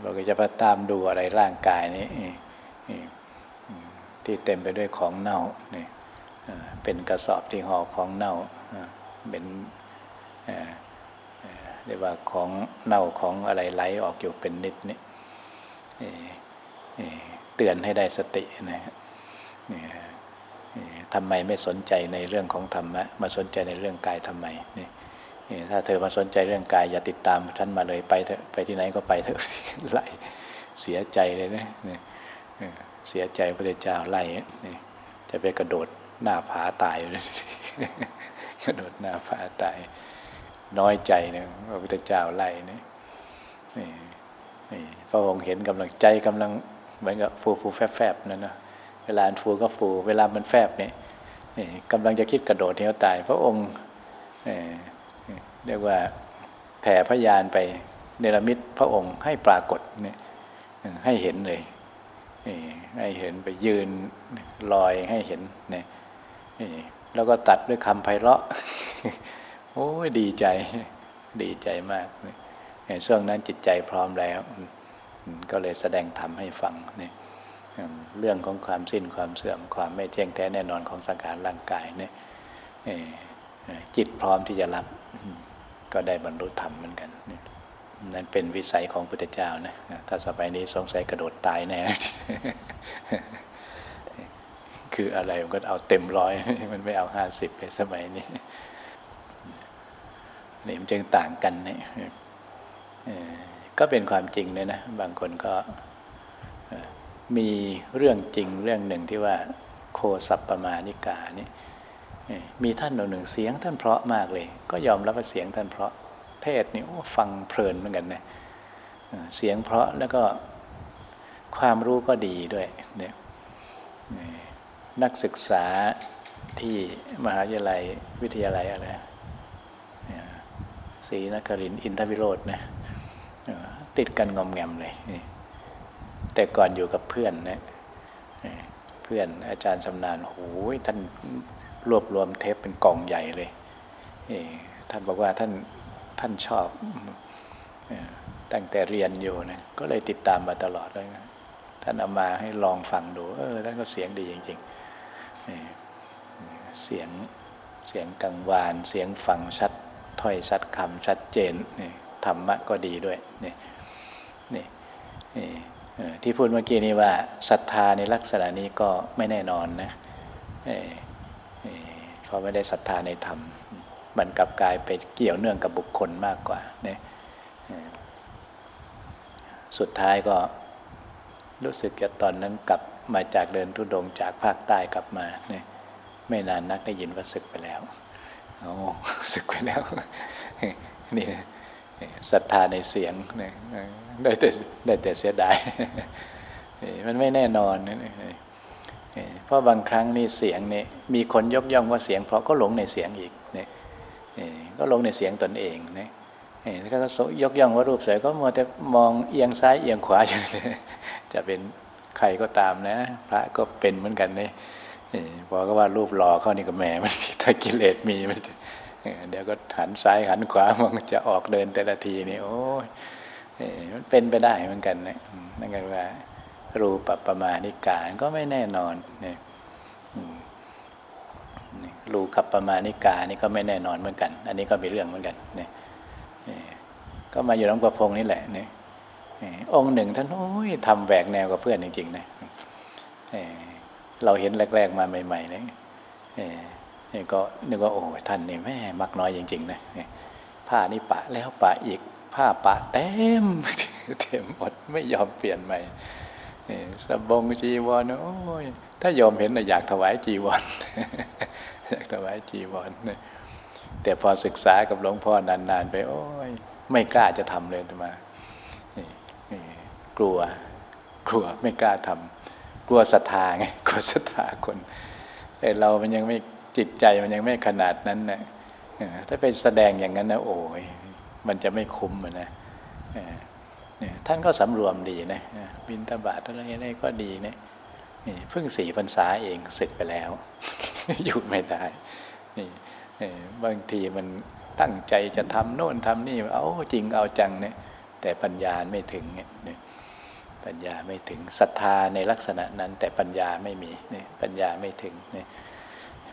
เราก็จะมาตามดูอะไรร่างกายนี้ที่เต็มไปด้วยของเน่าเป็นกระสอบที่ห่อของเน่าเป็นเรียกว่าของเน่าของอะไรไหลออกอยู่เป็นนิดนี่เตือนให้ได้สตินะ ทำไมไม่สนใจในเรื่องของธรรมะมาสนใจในเรื่องกายทำไมนี่ถ้าเธอมาสนใจเรื่องกายอย่าติดตามท่านมาเลยไปเถอะไปที่ไหนก็ไปเถอะไล่เสียใจเลยนะเสียใจพระเจ้าไล่จะไปกระโดดหน้าผาตายเลยกระโดดหน้าผาตาย น้อยใจนี่ยพระพุทธเจ้าไล่นี่นี่นี่พระองค์เห็นกำลังใจกำลังเหมือนกับฟูฟูแฟบแฟบนั่นนะ เวลาฟูก็ฟู เวลามันแฟบเนี่ยนี่กำลังจะคิดกระโดดเที่ยวตาย พระองค์เรียกว่าแผ่พยานไปเนรมิตพระองค์ให้ปรากฏเนี่ยให้เห็นเลยให้เห็นไปยืนลอยให้เห็นเนี่ยแล้วก็ตัดด้วยคำไพเราะ โอ้ยดีใจ ดีใจมากในช่วงนั้นจิตใจพร้อมแล้ว ก็เลยแสดงธรรมให้ฟังเนี่ย เรื่องของความสิ้นความเสื่อมความไม่เที่ยงแท้แน่นอนของสังขารร่างกายเนี่ยจิตพร้อมที่จะรับก็ได้บรรลุธรรมเหมือนกัน นั่นเป็นวิสัยของพุทธเจ้านะ ถ้าสมัยนี้สงสัยกระโดดตายแน่ คืออะไรมันก็เอาเต็มร้อย มันไม่เอาห้าสิบไปสมัยนี้นี่มันจึงต่างกันเนี่ยก็เป็นความจริงเลยนะ บางคนก็ มีเรื่องจริงเรื่องหนึ่งที่ว่าโคสัปปมานิกานี่มีท่านหนึ่งเสียงท่านเพราะมากเลย ก็ยอมรับว่าเสียงท่านเพราะเทศนี่ฟังเพลินเหมือนกันนะเสียงเพราะแล้วก็ความรู้ก็ดีด้วยเนี่ยนักศึกษาที่มหาวิทยาลัยวิทยาลัยอะไรศรีนครินอินทวิโรจน์นะติดกันงอมแงมเลย แต่ก่อนอยู่กับเพื่อนนะเพื่อนอาจารย์ชำนาญโอ้ยท่านรวบรวมเทปเป็นกล่องใหญ่เลยท่านบอกว่าท่านท่านชอบตั้งแต่เรียนอยู่นะก็เลยติดตามมาตลอดเลยท่านเอามาให้ลองฟังดู เออท่านก็เสียงดีจริงๆเสียงเสียงกังวาน เสียงฟังชัดถ้อยชัดคำชัดเจนนี่ธรรมะก็ดีด้วยนี่นี่นี่ ที่พูดเมื่อกี้นี้ว่าศรัทธาในลักษณะนี้ก็ไม่แน่นอนนะเพราะไม่ได้ศรัทธาในธรรม มันกลับกลายไปเกี่ยวเนื่องกับบุคคลมากกว่านี่ยสุดท้ายก็รู้สึกจะตอนนั้นกลับมาจากเดินทุดงจากภาคใต้กลับมาเนี่ยไม่นานนักได้ยินว่าศึกไปแล้วโอ้ศึกไปแล้ว นี่ศรัทธาในเสียงนะ ได้แต่ได้แต่เสียดายมันไม่แน่นอนนะเพราะบางครั้งนี่เสียงนี่มีคนยกย่องว่าเสียง เพราะก็หลงในเสียงอีกเนี่ยก็หลงในเสียงตนเองเนี่ยถ้าก็ยกย่องว่ารูปสวยก็มัวแต่มองเอียงซ้ายเอียงขวาอยู่จะเป็นใครก็ตามนะ พระก็เป็นเหมือนกันเนี่ยพอก็ว่ารูปหล่อเขานี่ก็แหมมันถ้ากิเลสมีมันเดี๋ยวก็หันซ้ายหันขวามันจะออกเดินแต่ละทีนี่โอ้ย มันเป็นไปได้เหมือนกันนะนั่นก็ว่า รูปประมาณิการก็ไม่แน่นอนเนี่ยรูกับประมาณิกานี่ก็ไม่แน่นอนเหมือนกัน อันนี้ก็มีเรื่องเหมือนกันเนี่ยก็มาอยู่น้ำประพงนี่แหละเนี่ยองค์หนึ่งท่านโอ้ยทำแหวกแนวกับเพื่อนจริงๆนะเราเห็นแรก ๆ มาใหม่ๆเนี่ยก็นึกว่าโอ้ท่านนี่แม่มักน้อยจริง ๆ นะผ้านี่ปะแล้วปะอีก ผ้าปะเต็มเต็มหมดไม่ยอมเปลี่ยนใหม่สบงจีวรโอ้ยถ้ายอมเห็นนะอยากถวายจีวรอยากถวายจีวรแต่พอศึกษากับหลวงพ่อนานๆ ไปโอ้ยไม่กล้าจะทำเลยมากลัวกลัวไม่กล้าทำกลัวศรัทธาไงกลัวศรัทธาคนแต่เรามันยังไม่จิตใจมันยังไม่ขนาดนั้นนะถ้าไปแสดงอย่างนั้นนะโอ้ย มันจะไม่คุ้มนะท่านก็สำรวมดีนะบินตบาทอะไรอะไรก็ดีนะเพิ่งสี่พรรษาเองศึกไปแล้ว อยู่ไม่ได้นี่บางทีมันตั้งใจจะทำโน่นทำนี่เอาจริงเอาจังเนี่ยแต่ปัญญาไม่ถึงเนี่ยปัญญาไม่ถึงศรัทธาในลักษณะนั้น แต่ปัญญาไม่มีเนี่ยปัญญาไม่ถึงเนี่ย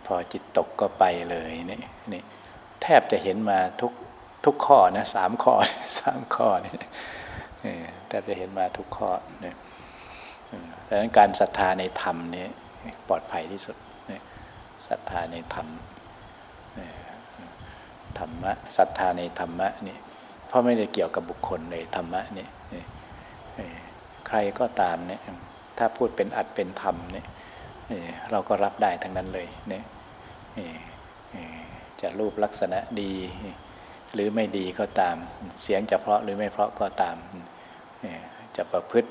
พอจิตตกก็ไปเลยนี่นี่แทบจะเห็นมาทุก ทุกข้อนะสามข้อสามข้อนี่แทบจะเห็นมาทุกข้อเนี่ยดังนั้นการศรัทธาในธรรมนี่ปลอดภัยที่สุดศรัทธาในธรรมธรรมะศรัทธาในธรรมะนี่เพราะไม่ได้เกี่ยวกับบุคคลเลยธรรมะนี่ใครก็ตามเนี่ยถ้าพูดเป็นอัดเป็นธรรมเนี่ยเราก็รับได้ทั้งนั้นเลยเนี่ยจะรูปลักษณะดี หรือไม่ดีก็ตาม เสียงจะเพราะหรือไม่เพราะก็ตาม จะประพฤติ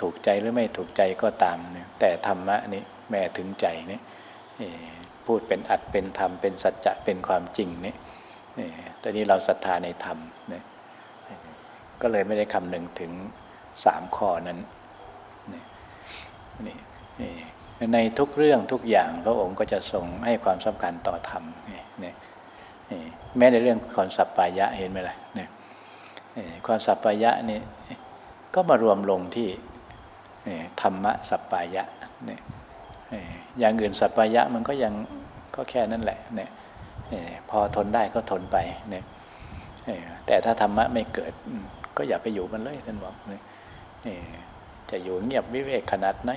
ถูกใจหรือไม่ถูกใจก็ตาม แต่ธรรมะนี้แม่ถึงใจนี่พูดเป็นอัดเป็นธรรมเป็นสัจจะเป็นความจริงนี่ตอนนี้เราศรัทธาในธรรมนี่ก็เลยไม่ได้คำนึงถึงสามข้อนั้นนี่ในทุกเรื่องทุกอย่างพระองค์ก็จะทรงให้ความสำคัญต่อธรรมนี่ แม้ในเรื่องความสัปปายะเห็นไหมล่ะเนี่ยความสัปปายะนี่ก็มารวมลงที่ธรรมะสัปปายะเนี่ยอย่างอื่นสัปปายะมันก็ยังก็แค่นั้นแหละเนี่ยพอทนได้ก็ทนไปเนี่ยแต่ถ้าธรรมะไม่เกิดก็อย่าไปอยู่มันเลยท่านบอกเนี่ยจะอยู่เงียบวิเวกขนาดไหน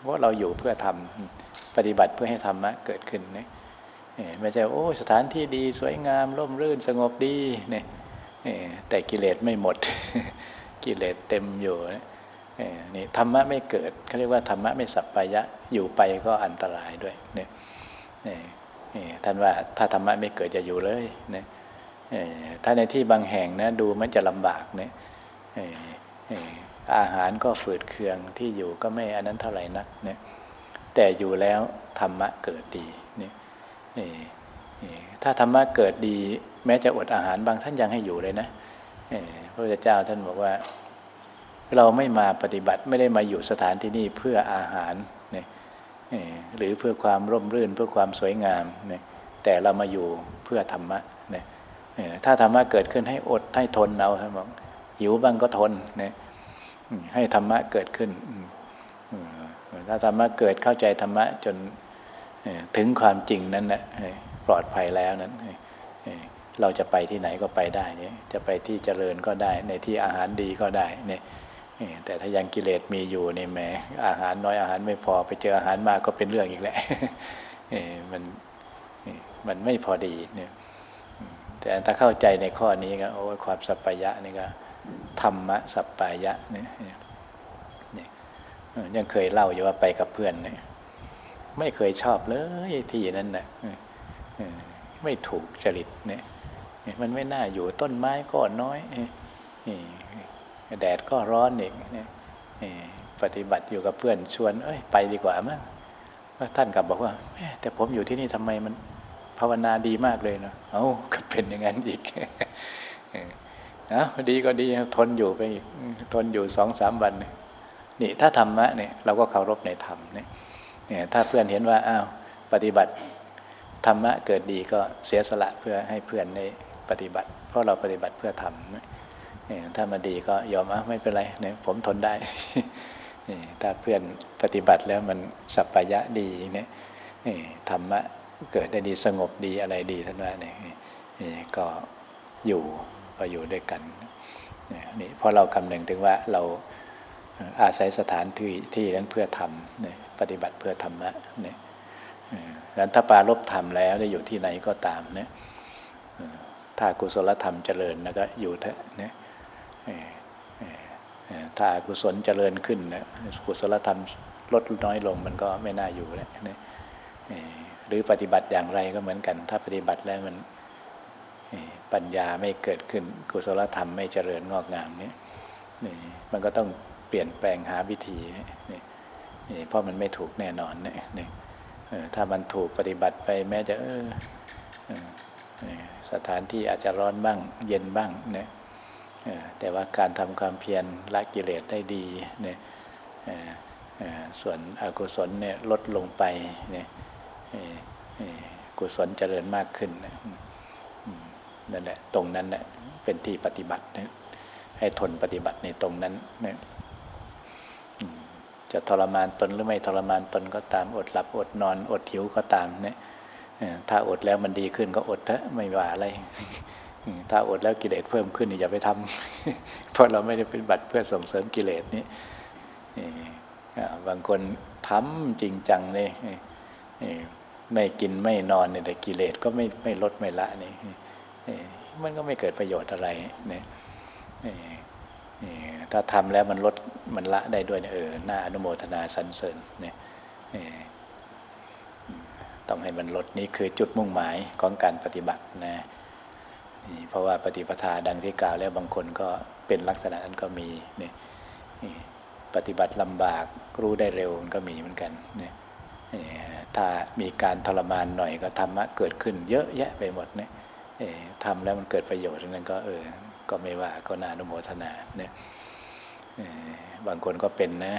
เพราเราอยู่เพื่อทำปฏิบัติเพื่อให้ธรรมะเกิดขึ้นเนี่ย ไม่ใช่โอ้สถานที่ดีสวยงามร่มรื่นสงบดีเนี่ยแต่กิเลสไม่หมด กิเลสเต็มอยู่นี่ธรรมะไม่เกิดเขาเรียกว่าธรรมะไม่สัพพยะอยู่ไปก็อันตรายด้วยเนี่ยท่านว่าถ้าธรรมะไม่เกิดจะอยู่เลยเนี่ยถ้าในที่บางแห่งนะดูมันจะลำบากเนี่ยอาหารก็ฝืดเคืองที่อยู่ก็ไม่อันนั้นเท่าไหร่นักเนี่ยแต่อยู่แล้วธรรมะเกิดดี ถ้าธรรมะเกิดดีแม้จะอดอาหารบางท่านยังให้อยู่เลยนะพระพุทธเจ้าท่านบอกว่า เราไม่มาปฏิบัติไม่ได้มาอยู่สถานที่นี่เพื่ออาหารเนี่ยหรือเพื่อความร่มรื่นเพื่อความสวยงามเนี่ยแต่เรามาอยู่เพื่อธรรมะเนี่ยถ้าธรรมะเกิดขึ้นให้อดให้ทนเอาท่านบอกหิวบ้างก็ทนเนี่ยให้ธรรมะเกิดขึ้นถ้าธรรมะเกิดเข้าใจธรรมะจน ถึงความจริงนั้นนะปลอดภัยแล้วนั้นเราจะไปที่ไหนก็ไปได้เนี่ยจะไปที่เจริญก็ได้ ในที่อาหารดีก็ได้เนี่ยแต่ถ้ายังกิเลสมีอยู่นี่แหมอาหารน้อยอาหารไม่พอไปเจออาหารมากก็เป็นเรื่องอีกแหละมันมันไม่พอดีเนี่ยแต่ถ้าเข้าใจในข้อนี้ก็โอ้ความสัพพยะนี่ก็ธรรมะสัพพยะเนี่ยยังเคยเล่าอยู่ว่าไปกับเพื่อนเนี่ย ไม่เคยชอบเลยที่นั้นนะไม่ถูกจริตเนี่ยมันไม่น่าอยู่ต้นไม้ก็น้อยแดดก็ร้อนอีกปฏิบัติอยู่กับเพื่อนชวนเอ้ยไปดีกว่ามั้งท่านกลับบอกว่าแต่ผมอยู่ที่นี่ทำไมมันภาวนาดีมากเลยเนาะเอาก็เป็นอย่างนั้นอีกนะดีก็ดีทนอยู่ไปทนอยู่สองสามวัน นี่ถ้าธรรมะเนี่ยเราก็เคารพในธรรมเนี่ย ถ้าเพื่อนเห็นว่าอ้าวปฏิบัติธรรมะเกิดดีก็เสียสละเพื่อให้เพื่อนได้ปฏิบัติ เพราะเราปฏิบัติเพื่อทำถ้ามาดีก็ยอมอะไม่เป็นไรเนี่ยผมทนได้ถ้าเพื่อนปฏิบัติแล้วมันสัพพยะดีเนี่ยธรรมะเกิดได้ดีสงบดีอะไรดีท่านว่าเนี่ยก็อยู่ก็อยู่ด้วยกันนี่เพราะเราคำนึงถึงว่าเราอาศัยสถานที่ที่นั้นเพื่อทำเนี่ย ปฏิบัติเพื่อธรรมะเนี่ยดังนั้นถ้าปารบธรรมแล้วได้อยู่ที่ไหนก็ตามเนี่ยถ้ากุศลธรรมเจริญแล้วก็อยู่เถอะเนี่ยถ้ากุศลเจริญขึ้นนะกุศลธรรมลดน้อยลงมันก็ไม่น่าอยู่แล้วนะหรือปฏิบัติอย่างไรก็เหมือนกัน ถ้าปฏิบัติแล้วมันปัญญาไม่เกิดขึ้น กุศลธรรมไม่เจริญงอกงามเนี่ยมันก็ต้องเปลี่ยนแปลงหาวิธีนี่ เพราะมันไม่ถูกแน่นอนเนี่ยถ้ามันถูกปฏิบัติไปแม้จะสถานที่อาจจะร้อนบ้างเย็นบ้างเนี่ยแต่ว่าการทำความเพียรละกิเลสได้ดีเนี่ยส่วนอกุศลเนี่ยลดลงไปเนี่ยกุศลเจริญมากขึ้นนั่นแหละตรงนั้นแหละเป็นที่ปฏิบัติให้ทนปฏิบัติในตรงนั้นเนี่ย จะทรมานตนหรือไม่ทรมานตนก็ตามอดหลับอดนอน อดหิวก็ตามเนี่ยถ้าอดแล้วมันดีขึ้นก็อดเถอะไม่ว่าอะไรถ้าอดแล้วกิเลสเพิ่มขึ้นอย่าไปทำเพราะเราไม่ได้เป็นบัตรเพื่อส่งเสริมกิเลสนี่บางคนทำจริงจังเลยไม่กินไม่นอนเนี่ยแต่กิเลสก็ไม่ไม่ลดไม่ละนี่มันก็ไม่เกิดประโยชน์อะไรเนี่ย ถ้าทำแล้วมันลดมันละได้ด้วยเออหน้าอนุโมทนาสรรเสริญเนี่ยต้องให้มันลดนี่คือจุดมุ่งหมายของการปฏิบัตินะเพราะว่าปฏิปทาดังที่กล่าวแล้วบางคนก็เป็นลักษณะนั้นก็มีเนี่ยปฏิบัติลำบากรู้ได้เร็วมันก็มีเหมือนกันเนี่ยถ้ามีการทรมานหน่อยก็ธรรมะเกิดขึ้นเยอะแยะไปหมดเนี่ยทำแล้วมันเกิดประโยชน์นั้นก็เออ ก็ไม่ว่าก็นานุโมทนาเนี่ยบางคนก็เป็นนะ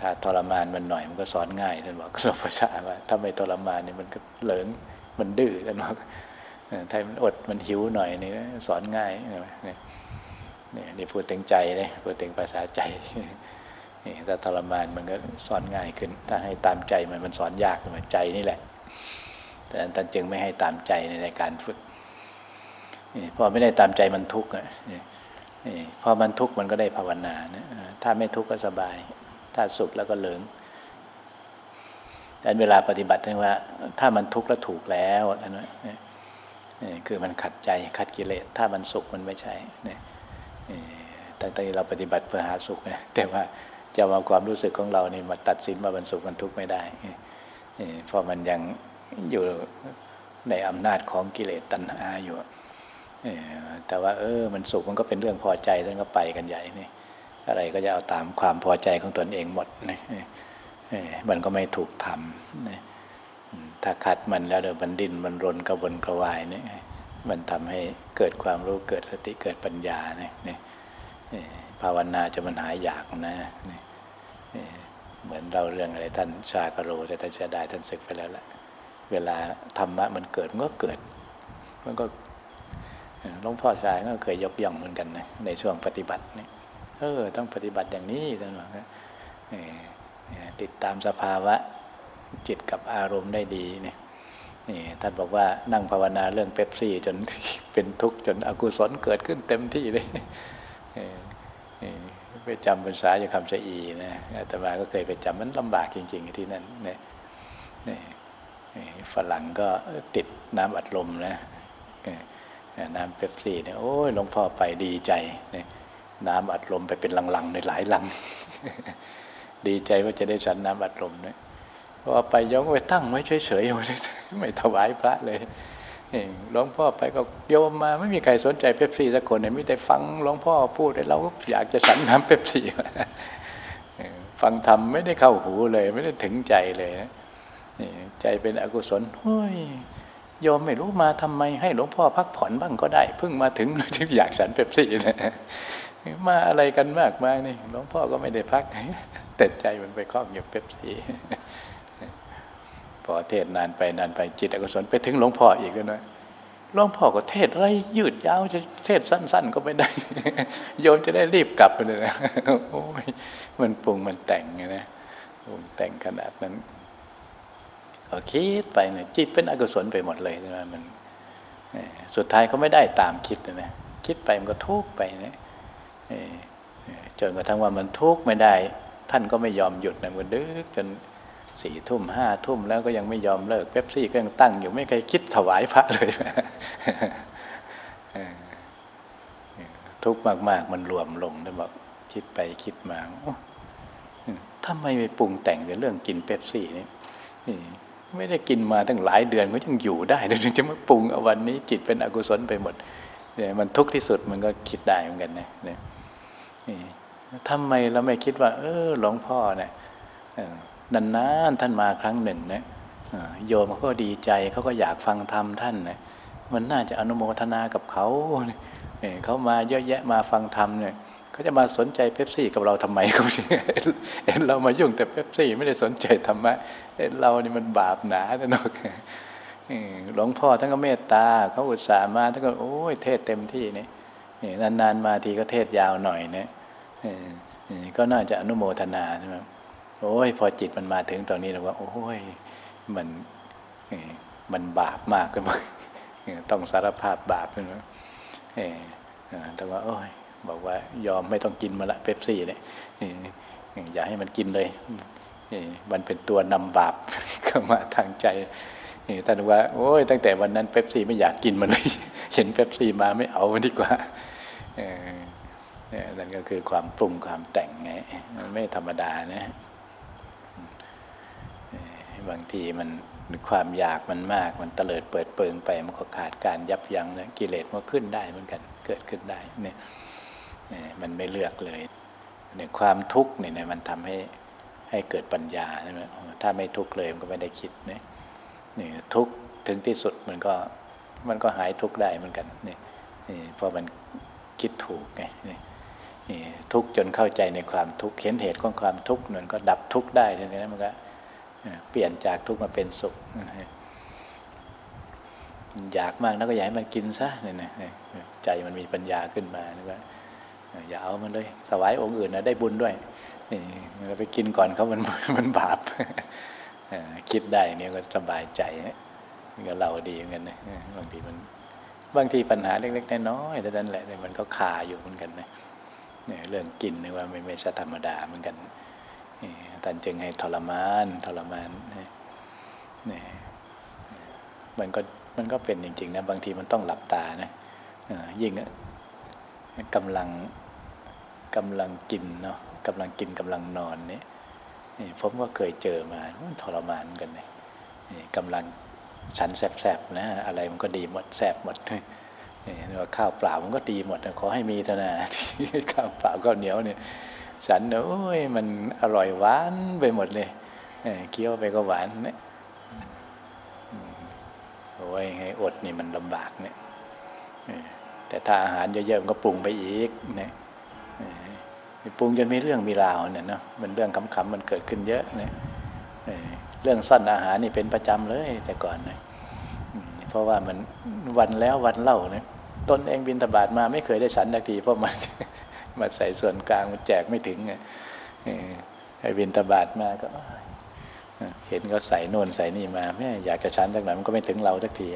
ถ้าทรมานมันหน่อยมันก็สอนง่ายท่านบอกก็ภาษาว่าถ้าไม่ทรมานเนี่ยมันก็เหลิงมันดื้อท่านบอกถ้ามันอดมันหิวหน่อยนี่สอนง่ายเนี่ยนี่พูดถึงใจเลยพูดถึงภาษาใจถ้าทรมานมันก็สอนง่ายขึ้น ถ้าให้ตามใจมันมันสอนยากเหมือนใจนี่แหละแต่ท่านจึงไม่ให้ตามใจในการฝึก พอไม่ได้ตามใจมันทุกข์พอมันทุกข์มันก็ได้ภาวนานะถ้าไม่ทุกข์ก็สบาย ถ้าสุขแล้วก็เหลิงแต่เวลาปฏิบัติว่า ถ้ามันทุกข์แล้วถูกแล้วนั่นคือมันขัดใจขัดกิเลส ถ้ามันสุขมันไม่ใช่เนี่ยแต่ตอนนี้เราปฏิบัติเพื่อหาสุขนะแต่ว่าจะมาความรู้สึกของเรานี่มาตัดสินว่ามันสุขมันทุกข์ไม่ได้เพราะมันยังอยู่ในอำนาจของกิเลสตัณหาอยู่ แต่ว่าเออมันสุขมันก็เป็นเรื่องพอใจท่านก็ไปกันใหญ่นี่อะไรก็จะเอาตามความพอใจของตนเองหมดนี่มันก็ไม่ถูกทำนะถ้าขัดมันแล้วเดี๋ยวมันดิ้นมันรนกระวนกระวายนี่มันทำให้เกิดความรู้เกิดสติเกิดปัญญาเนี่ยภาวนาจะมันหายอยากนะเหมือนเราเรื่องอะไรท่านชากโรแต่ท่านเสียดายท่านศึกไปแล้วละเวลาธรรมะมันเกิดมันก็เกิด มันก็ หลวงพ่อชายก็เคยยกย่องเหมือนกันนะในช่วงปฏิบัติเนี่ยเออต้องปฏิบัติอย่างนี้ท่านบอกติดตามสภาวะจิตกับอารมณ์ได้ดีเนี่ยนี่ท่านบอกว่านั่งภาวนาเรื่องเป๊ปซี่จนเป็นทุกข์จนอกุศลเกิดขึ้นเต็มที่เลยไปจำภาษาอยู่คำชะอีนะอาตมาก็เคยไปจำมันลำบากจริง ๆ ที่นั่นเนี่ยฝรั่งก็ติดน้ำอัดลมนะ น้ำเป๊ปซี่เนี่ยโอ้ยหลวงพ่อไปดีใจนี่น้ำอัดลมไปเป็นลังๆในหลายลัง ดีใจว่าจะได้ฉันน้ำอัดลมเนี่ยพอไปยกไปตั้งไว้เฉยๆไม่ถวายพระเลยหลวงพ่อไปก็โยมมาไม่มีใครสนใจเป๊ปซี่สักคนเนี่ยไม่ได้ฟังหลวงพ่อพูดเราก็อยากจะฉันน้ำเป๊ปซี่ฟังธรรมไม่ได้เข้าหูเลย ไม่ได้ถึงใจเลยใจเป็นอกุศลเฮ้ย โยมไม่รู้มาทำไมให้หลวงพ่อพักผ่อนบ้างก็ได้ เพิ่งมาถึงถึงอยากฉันเป๊ปซี่นะมาอะไรกันมากมากนี่หลวงพ่อก็ไม่ได้พักแต่ใจมันไปคล้องอยู่เป๊ปซี่พอเทศนานไปนานไปจิตอกุศลไปถึงหลวงพ่ออีกแล้วนะหลวงพ่อก็เทศอะไรยืดยาวจะเทศสั้น ๆ ก็ไม่ได้ โยมจะได้รีบกลับไปเลยนะโอ้ยมันปรุงมันแต่งไงนะปรุงแต่งขนาดนั้น ก็คิดไปเนี่ยจิตเป็นอกุศลไปหมดเลยนะมันสุดท้ายก็ไม่ได้ตามคิดนะคิดไปมันก็ทุกข์ไปนะจนกระทั่งว่ามันทุกข์ไม่ได้ ท่านก็ไม่ยอมหยุดนะมันดึกจนสี่ทุ่มห้าทุ่มแล้วก็ยังไม่ยอมเลิกเป๊ปซี่ก็ยังตั้งอยู่ไม่เคยคิดถวายพระเลยทุกข์มาก ๆ มันรวมลงนะบอกคิดไปคิดมาทำไมไม่ปรุงแต่งในเรื่องกินเป๊ปซี่นี่ ไม่ได้กินมาตั้งหลายเดือนก็ยังอยู่ได้ถึงจะมาปรุงวันนี้จิตเป็นอกุศลไปหมดเนี่ยมันทุกข์ที่สุดมันก็คิดได้เหมือนกันนะเนี่ยทำไมเราไม่คิดว่า เออหลวงพ่อเนี่ยนานๆท่านมาครั้งหนึ่งนะโยมเขาก็ดีใจเขาก็อยากฟังธรรมท่านนะมันน่าจะอนุโมทนากับเขาเขามาเยอะแยะมาฟังธรรมเนี่ย เขาจะมาสนใจเป๊ปซี่กับเราทำไมเขาเห็นเรามายุ่งแต่เป๊ปซี่ไม่ได้สนใจธรรมะเรานี่มันบาปหนาแต่นกหลวงพ่อท่านก็เมตตาเขาอุตส่าห์มาท่านก็โอ้ยเทศเต็มที่นี่นานๆมาทีก็เทศยาวหน่อยเนี่ยก็น่าจะอนุโมทนาใช่ไหมโอ้ยพอจิตมันมาถึงตอนนี้เราว่า โอ้ยมันมันบาปมากเลยมั้งต้องสารภาพบาปใช่ไหมแต่ว่าโอ้ย บอกว่ายอมไม่ต้องกินมาละเป๊ปซี่เนี่ยอย่าให้มันกินเลยมันเป็นตัวนำบาปเข้ามาทางใจท่านว่าโอ้ยตั้งแต่วันนั้นเป๊ปซี่ไม่อยากกินมันเลย เห็นเป๊ปซี่มาไม่เอามันดีกว่านั่นก็คือความปรุงความแต่งไงมันไม่ธรรมดานะบางทีมันความอยากมันมาก มันเตลิดเปิดเปิงไปมันก็ขาดการยับยั้งนะกิเลสมันขึ้นได้เหมือนกันเกิดขึ้นได้เนี่ย มันไม่เลือกเลยเนี่ยความทุกข์เนี่ยมันทำให้ให้เกิดปัญญาใช่ไหมถ้าไม่ทุกข์เลยมันก็ไม่ได้คิดเนี่ยนี่ทุกข์ถึงที่สุดมันก็มันก็หายทุกข์ได้เหมือนกันนี่นี่พราะมันคิดถูกไงนี่นี่ทุกข์จนเข้าใจในความทุกข์เห็นเหตุของความทุกข์มันก็ดับทุกข์ได้ใช่ไหมมันก็เปลี่ยนจากทุกข์มาเป็นสุขอยากมากแล้วก็อยากให้มันกินซะเนี่ยใจมันมีปัญญาขึ้นมานะว่า อย่าเอามันเลยสวายองค์อื่นนะได้บุญด้วยนี่เราไปกินก่อนเขามันมันบาปคิดได้เนี่ยก็สบายใจก็เราดีเหมือนกันนะบางทีมันบางทีปัญหาเล็กๆน้อยๆแต่นั้นแหละมันก็คาอยู่เหมือนกันนะเนี่ยเรื่องกินนี่ว่าไม่ไม่ใช่ธรรมดาเหมือนกันท่านจึงให้ทรมานทรมานนี่มันก็มันก็เป็นจริงๆนะบางทีมันต้องหลับตานะยิ่งกำลัง กำลังกินเนาะกำลังกินกำลังนอนเนี่ยผมก็เคยเจอมาทรมานกันเลยกำลังฉันแสบๆนะอะไรมันก็ดีหมดแสบหมดนี่ว่าข้าวเปล่ามันก็ดีหมดขอให้มีเท่านั้นข้าวเปล่าข้าวเหนียวเนี่ยฉันโอ้ยมันอร่อยหวานไปหมดเลยเคี้ยวไปก็หวานเนี่ยโอ้ยให้อดนี่มันลำบากเนี่ยแต่ถ้าอาหารเยอะๆมันก็ปรุงไปอีกเนี่ย ปรุงจนม่เรื่องมีราวเนี่ยนะมันเรื่องขำๆมันเกิดขึ้นเยอะเนี่ยเรื่องสั้นอาหารนี่เป็นประจำเลยแต่ก่อนเนี่ยเพราะว่ามันวันแล้ววันเล่าเนี่ยตนเองบินตบาทมาไม่เคยได้ฉันสักทีเพราะมันมาใส่ส่วนกลางมันแจกไม่ถึงไงไอ้บินตบาทมาก็เห็นก็ใส่โน่นใส่นี่มาแม่อยากจะชันสักหน่อยมันก็ไม่ถึงเราสักที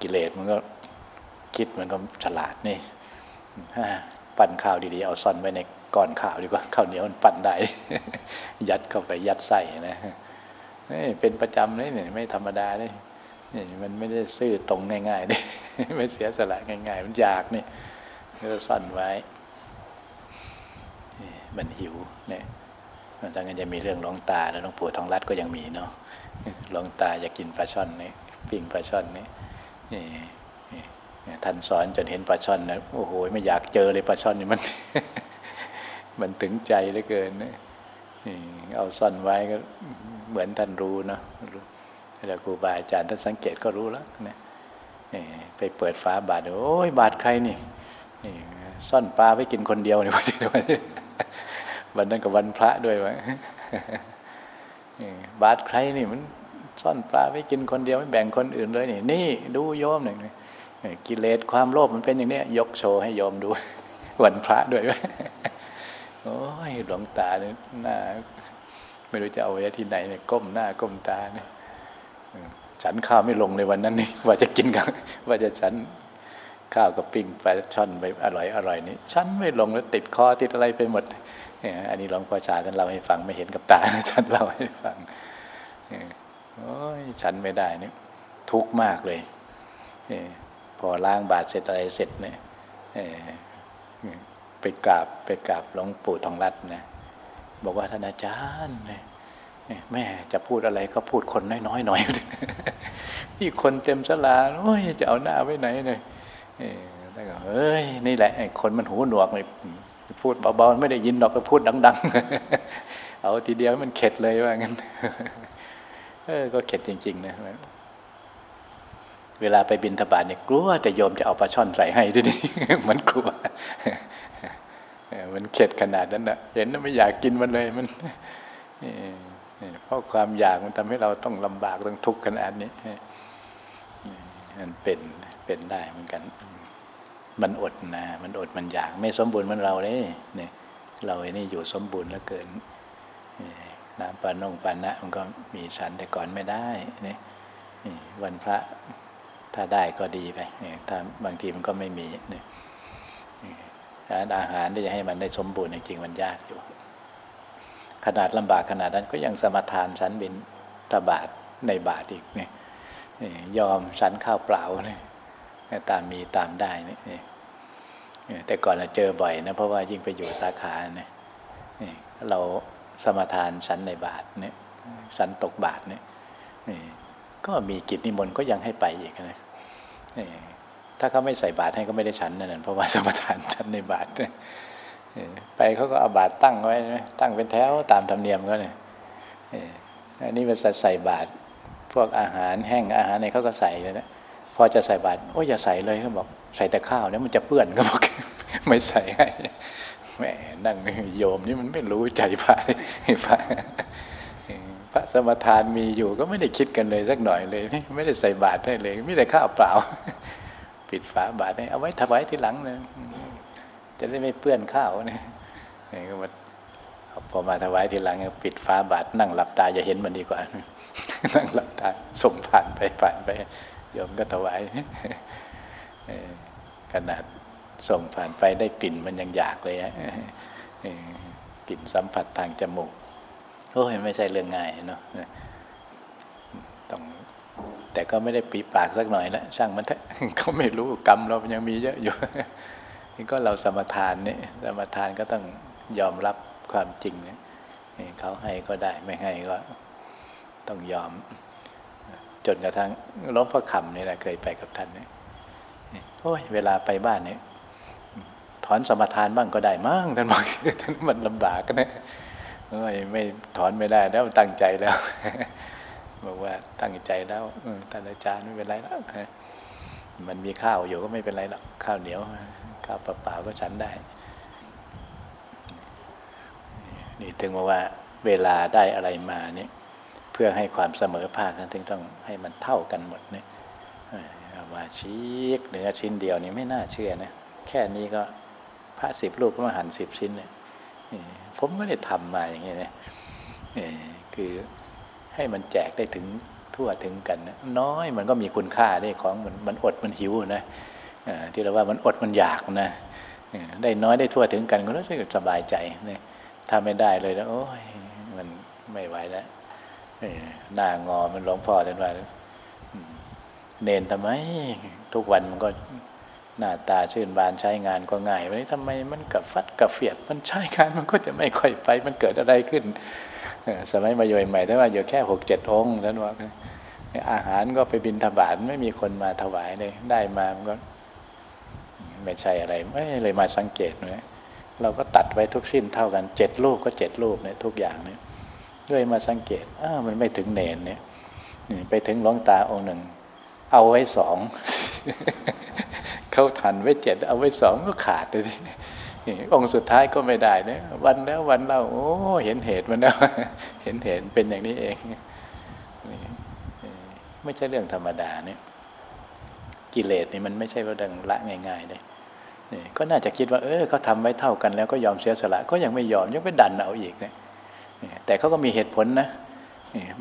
กิเลสมันก็คิดมันก็ฉลาดนี่ ปั่นข้าวดีๆ เอาซ่อนไว้ในก้อนข้าวดีกว่าข้าวเหนียวมันปั่นได้ ยัดเข้าไปยัดใส่นะนี่เป็นประจำเลยเนี่ยไม่ธรรมดาเลยนี่มันไม่ได้ซื่อตรงง่ายๆเลยไม่เสียสละง่าย ๆ มันอยากนี่ก็ซ่อนไว้มันหิวเนี่ยถ้างั้นจะมีเรื่องหลวงตาแล้วหลวงปู่ทองรัตก็ยังมีเนาะหลวงตาอยากกินปลาช่อนนี่ปิ้งปลาช่อนนี่ ท่านสอนจนเห็นปลาช่อนนะโอ้โหไม่อยากเจอเลยปลาช่อนนี่มัน มันถึงใจเหลือเกินนะเอาซ่อนไว้ก็เหมือนท่านรู้เนาะแล้วครูบาอาจารย์ท่านสังเกตก็รู้แล้วนะไปเปิดฟ้าบาทโอ้ยบาทใครนี่ซ่อนปลาไว้กินคนเดียวนี่ยวันวันนั้นกับวันพระด้วยวะบาทใครนี่มันซ่อนปลาไว้กินคนเดียวไม่แบ่งคนอื่นเลยนี่ นี่ดูโยมหนึ่ง กิเลสความโลภมันเป็นอย่างนี้ยกโชว์ให้โยมดูวันพระด้วยวะโอ้ยหลวงตาเนี่ยหน้า ไม่รู้จะเอาไว้ที่ไหนเนี่ยก้มหน้าก้มตาเนี่ยฉันข้าวไม่ลงในวันนั้นนี่ว่าจะกินกันว่าจะฉันข้าวกับปิ้งปลาช่อนไปอร่อยอร่อยนี่ฉันไม่ลงแล้วติดคอติดอะไรไปหมดอันนี้หลวงพ่อชาท่านเล่าให้ฟังไม่เห็นกับตาท่านเล่าให้ฟังโอ้ยฉันไม่ได้นี่ทุกข์มากเลย พอล้างบาตรเสร็จอะไรเสร็จเนี่ยไปกราบไปกราบหลวงปู่ทองรัตน์นะบอกว่าท่านอาจารย์แม่จะพูดอะไรก็พูดคนน้อยๆหน่อยที่คนเต็มสลาโอ้ยจะเอาหน้าไว้ไหนเลยแล้วก็เฮ้ยนี่แหละคนมันหูหนวกเลยพูดเบาๆไม่ได้ยินหรอกก็พูดดัง ๆ เอาทีเดียวมันเข็ดเลยว่างั้นเออก็เข็ดจริงๆนะ เวลาไปบินทบาทเนี่ยกลัวแต่โยมจะเอาปลาช่อนใส่ให้ทีนี้มันกลัวมันเข็ดขนาดนั้นนะเห็นแล้วไม่อยากกินมันเลยมันเพราะความอยากมันทำให้เราต้องลำบากต้องทุกข์ขนาดนี้มันเป็นเป็นได้เหมือนกัน มันอดนะมันอดมันอยาก ไม่สมบูรณ์มันเราเลยเนี่ยเราไอ้นี่อยู่สมบูรณ์แล้วเกินน้ำปานงปานะมันก็มีฉันแต่ก่อนไม่ได้เนี่ยวันพระ ถ้าได้ก็ดีไปถ้าบางทีมันก็ไม่มีอาหารที่จะให้มันได้สมบูรณ์จริงๆมันยากอยู่ ขนาดลำบากขนาดนั้นก็ยังสมทานฉันบินตบาทในบาทอีกเนี่ยยอมฉันข้าวเปล่าเนี่ยตามมีตามได้เนี่ยแต่ก่อนเราเจอบ่อยนะเพราะว่ายิ่งไปอยู่สาขาเนี่ยเราสมทานฉันในบาทเนี่ยฉันตกบาทเนี่ย ก็มีกิจนิมนต์ก็ยังให้ไปอีกนะถ้าเขาไม่ใส่บาตรให้ก็ไม่ได้ฉันนั่นเพราะว่าสมทานฉันในบาตรไปเขาก็เอาบาตรตั้งไว้ตั้งเป็นแถวตามธรรมเนียมก็เลยอันนี้เป็นใส่บาตรพวกอาหารแห้งอาหารในเขาก็ใส่เลยนะพอจะใส่บาตรโอ้ยอย่าใส่เลยเขาบอกใส่แต่ข้าวเนี่ยมันจะเปื้อนก็บอกไม่ใส่ให้แหมนั่งโยมนี่มันไม่รู้ใจพระพระ พระสมทานมีอยู่ก็ไม่ได้คิดกันเลยสักหน่อยเลย ไม่ได้ใส่บาตรให้เลยไม่ได้ข้าวเปล่า ปิดฝาบาตรเอาไว้ถวายทีหลังเลยจะได้ไม่เปื้อนข้าวเนี่ยก็มาพอมาถวายทีหลังปิดฝาบาตรนั่งหลับตาจะเห็นมันดีกว่า นั่งหลับตาส่งผ่านไปผ่านไปโยมก็ถวายขนาดส่งผ่านไปได้กลิ่นมันยังอยากเลยฮะกลิ่นสัมผัสทางจมูก โอ้ยไม่ใช่เรื่องง่ายเนาะต้องแต่ก็ไม่ได้ปีปากสักหน่อยละช่างมันเถอะเขาไม่รู้กรรมเรายังมีเยอะอยู่นี่ก็เราสมทานนี่สมทานก็ต้องยอมรับความจริงเนี่ยเขาให้ก็ได้ไม่ให้ก็ต้องยอม จนกระทั่งล้มพระคำนี่แหละเคยไปกับท่านเนี่ยโอ้ยเวลาไปบ้านเนี่ยถอนสมทานบ้างก็ได้มั่งท่านบอกท่านมันลำบากนะ ไม่ถอนไม่ได้แล้วตั้งใจแล้ว บอกว่าตั้งใจแล้วท่านอาจารย์ไม่เป็นไรแล้วมันมีข้าวอยู่ก็ไม่เป็นไรหรอกข้าวเหนียวข้าวเปล่าๆก็ฉันได้ นี่ถึงมาว่าเวลาได้อะไรมาเนี่ยเพื่อให้ความเสมอภาคนั้นถึงต้องให้มันเท่ากันหมดเนี่ยว่าชี้เนื้อชิ้นเดียวนี่ไม่น่าเชื่อนะแค่นี้ก็พระสิบรูปก็มาหันสิบชิ้นเนี่ย ผมไม่ได้ทำมาอย่างนี้นะคือให้มันแจกได้ถึงทั่วถึงกันนะน้อยมันก็มีคุณค่าได้ของมันมันอดมันหิวนะที่เราว่ามันอดมันอยากนะได้น้อยได้ทั่วถึงกันก็รู้สึกสบายใจนะถ้าไม่ได้เลยแล้วโอ้ยมันไม่ไหวแล้วหน้างอมันหลวงพ่อท่านว่าเนนทำไม ทุกวันมันก็ หน้าตาชื่นบานใช้งานก็ง่ายวันนี้ทำไมมันกับฟัดกับเฟียดมันใช้งานมันก็จะไม่ค่อยไปมันเกิดอะไรขึ้นสมัยมาอยู่ใหม่แต่ว่าอยู่แค่หกเจ็ดองค์ท่านว่าอาหารก็ไปบินทบาทไม่มีคนมาถวายเลยได้มามันก็ไม่ใช่อะไรไม่เลยมาสังเกตนะเราก็ตัดไว้ทุกสิ้นเท่ากันเจ็ดลูกก็เจ็ดลูกเนี่ยทุกอย่างเนี่ยด้วยมาสังเกตอ้ามันไม่ถึงเนนเนี่ยไปถึงหลวงตาองค์หนึ่ง เอาไว้สอง เขาทันไว้เจ็ดเอาไว้สองก็ขาดเลยองค์สุดท้ายก็ไม่ได้นี่ยวันแล้ววันเล่าโอ้เห็นเหตุมันแล้วเห็นเหตุเป็นอย่างนี้เองไม่ใช่เรื่องธรรมดาเนี่ยกิเลสนี่มันไม่ใช่ว่าดังละง่ายๆเลยนี่ก็น่าจะคิดว่า เออเขาทาไว้เท่ากันแล้วก็ยอมเสียสละ ก็ยังไม่ยอมยังไปดันเอาอีกเนี่ยแต่เขาก็มีเหตุผลนะ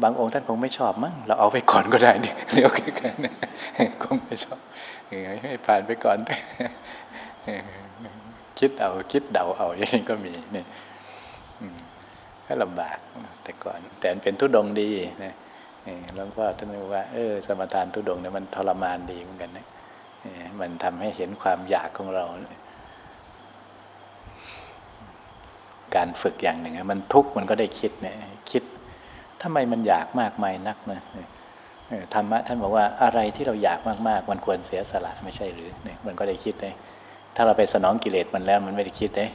บางองค์ท่านคงไม่ชอบมั้งเราเอาไปก่อนก็ได้เนี่ยเดี๋ยวกันคงไม่ชอบ ให้ผ่านไปก่อนคิดเอาคิดเดาเอาอย่างนี้ก็มีนี่ก็ลำบากแต่ก่อน แต่เป็นทุดงดีนะหลวงพ่อท่านบอกว่าเออสมทานทุดงเนี่ยมันทรมานดีเหมือนกันนะมันทำให้เห็นความอยากของเรา การฝึกอย่างหนึ่งมันทุกข์มันก็ได้คิดเนี่ยคิดทำไมมันอยากมากมายนักนะ ธรรมะท่านบอกว่าอะไรที่เราอยากมากๆ มันควรเสียสละไม่ใช่หรือเนี่ยมันก็ได้คิดเลยถ้าเราไปสนองกิเลสมันแล้วมันไม่ได้คิดเลย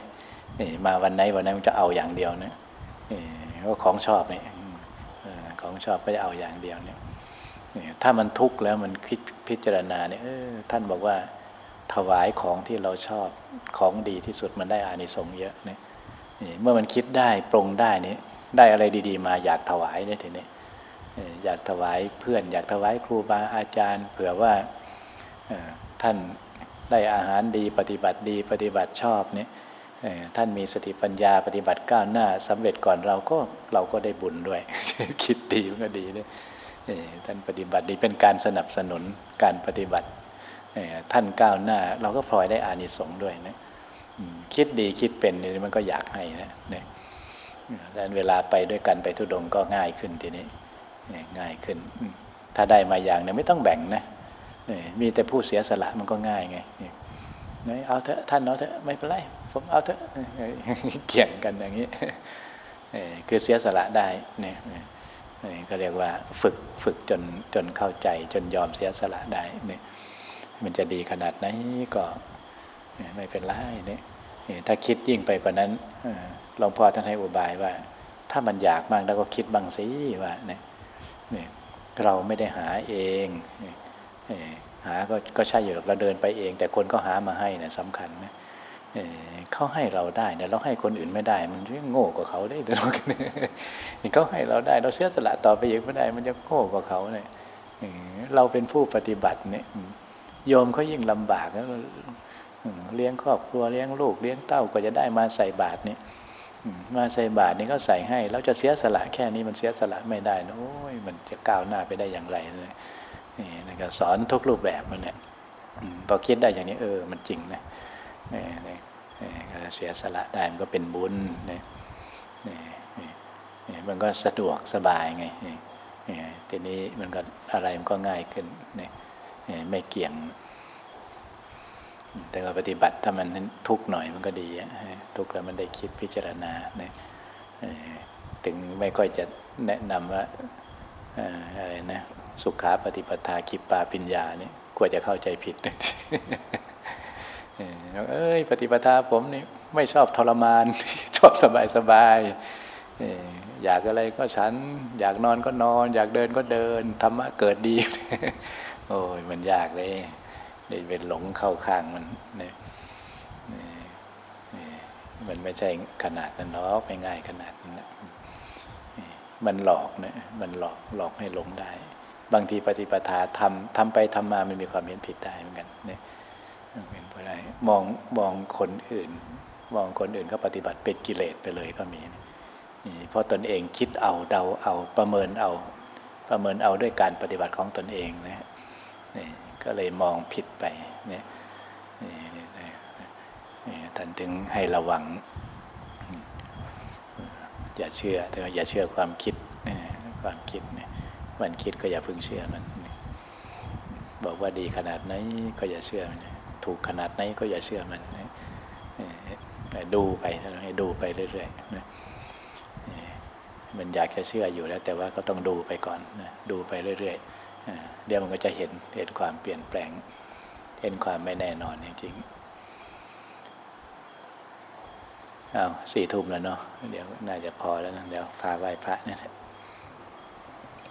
มาวันไหนวันนั้นมันจะเอาอย่างเดียวนะก็ของชอบเนี่ยของชอบก็จะเอาอย่างเดียวเนี่ยถ้ามันทุกข์แล้วมันคิดพิจารณาเนี่ยท่านบอกว่าถวายของที่เราชอบของดีที่สุดมันได้อานิสงส์เยอะเนี่ยเมื่อมันคิดได้ปรงได้นี่ได้อะไรดี ๆ มาอยากถวายเนี่ยทีนี้ อยากถวายเพื่อน อยากถวายครูบาอาจารย์ เผื่อว่าท่านได้อาหารดีปฏิบัติดีปฏิบัติชอบเนี่ยท่านมีสติปัญญาปฏิบัติก้าวหน้าสำเร็จก่อนเราก็เราก็ได้บุญด้วย คิดดีมันก็ดีด้วยท่านปฏิบัติดีเป็นการสนับสนุนการปฏิบัติท่านก้าวหน้า เราก็พลอยได้อานิสงส์ด้วยนะคิดดีคิดเป็นนี่มันก็อยากให้นะเนี่ยดังนั้นเวลาไปด้วยกันไปทุดงก็ง่ายขึ้นทีนี้ ง่ายขึ้น ถ้าได้มาอย่างเนี่ยไม่ต้องแบ่งนะมีแต่ผู้เสียสละมันก็ง่ายไงเอาเถอะท่านเอาเถอะไม่เป็นไรผมเอาเถอะเกี่ยงกันอย่างนี้คือเสียสละได้เนี่ยก็เรียกว่าฝึกฝึกจนจนเข้าใจ จนยอมเสียสละได้เนี่ยมันจะดีขนาดไหนก็ไม่เป็นไรเนี่ยถ้าคิดยิ่งไปกว่านั้นหลวงพ่อท่านให้อุบายว่า ถ้ามันอยากมากแล้วก็คิดบางสิว่าเนี่ย เราไม่ได้หาเองหาก็ก็ใช่อยู่เราเดินไปเอง แต่คนก็หามาให้นี่ยสำคัญนะเขาให้เราได้เนี่เราให้คนอื่นไม่ได้ มันจะโง่กว่าเขาได้แต่เราเขาให้เราได้เราเสียสละต่อไปอีกไม่ได้ มันจะโง่กว่าเขาเลยเราเป็นผู้ปฏิบัติเนี่ยโยมเขายิ่งลำบากแล้วเลี้ยงครอบครัวเลี้ยงลูกเลี้ยงเต้าก็จะได้มาใส่บาตรเนี่ย มาใส่บาตรนี่ก็ใส่ให้เราจะเสียสละแค่นี้มันเสียสละไม่ได้นะโอ้ยมันจะก้าวหน้าไปได้อย่างไรเลยนี่นะก็สอนทุกรูปแบบมันเนี่ยพอคิดได้อย่างนี้เออ มันจริงนะนี่นี่เสียสละได้มันก็เป็นบุญนี่นี่มันก็สะดวกสบายไงนี่ทีนี้มันก็อะไรมันก็ง่ายขึ้นนี่ไม่เกี่ยง แต่ว่าปฏิบัติถ้ามันทุกข์หน่อยมันก็ดีทุกข์แล้วมันได้คิดพิจารณาเนี่ยถึงไม่ค่อยจะแนะนำว่าอะไรนะสุขาปฏิปทาคิปปาปิญญาเนี่ยกลัวจะเข้าใจผิดเอ้ยปฏิปทาผมนี่ไม่ชอบทรมาน ชอบสบายสบายอยากอะไรก็ฉัน อยากนอนก็นอน อยากเดินก็เดินธรรมะเกิดดี โอ้ยมันยากเลย ได้เป็นหลงเข้าข้างมันเนี่ยมันไม่ใช่ขนาดนั้นหรอกไม่ง่ายขนาดนั้นนะมันหลอกนะมันหลอกหลอกให้หลงได้ บางทีปฏิปทาทำทำไปทำมามันมีความเห็นผิดได้เหมือนกันเนี่ยเป็นไปได้มองมองคนอื่น มองคนอื่นเขาปฏิบัติเป็นกิเลสไปเลยก็มีนี่เพราะตนเองคิดเอาเดาเอาประเมินเอา ประเมินเอาด้วยการปฏิบัติของตนเองนะนี่ ก็เลยมองผิดไปเนี่ยท่านถึงให้ระวัง อย่าเชื่อแต่อย่าเชื่อความคิดความคิดเนี่ยมันคิดก็อย่าพึ่งเชื่อมัน บอกว่าดีขนาดไหนก็อย่าเชื่อมันถูกขนาดไหนก็อย่าเชื่อมันดูไปให้ดูไปเรื่อยๆมันอยากจะเชื่ออยู่แล้ว แต่ว่าก็ต้องดูไปก่อนดูไปเรื่อยๆ เดี๋ยวมันก็จะเห็นเห็นความเปลี่ยนแปลง เห็นความไม่แน่นอนจริงๆอ้าวสี่ทุ่มแล้วเนาะเดี๋ยวน่าจะพอแล้วนะเดี๋ยวพาไหว้พระเนี่ย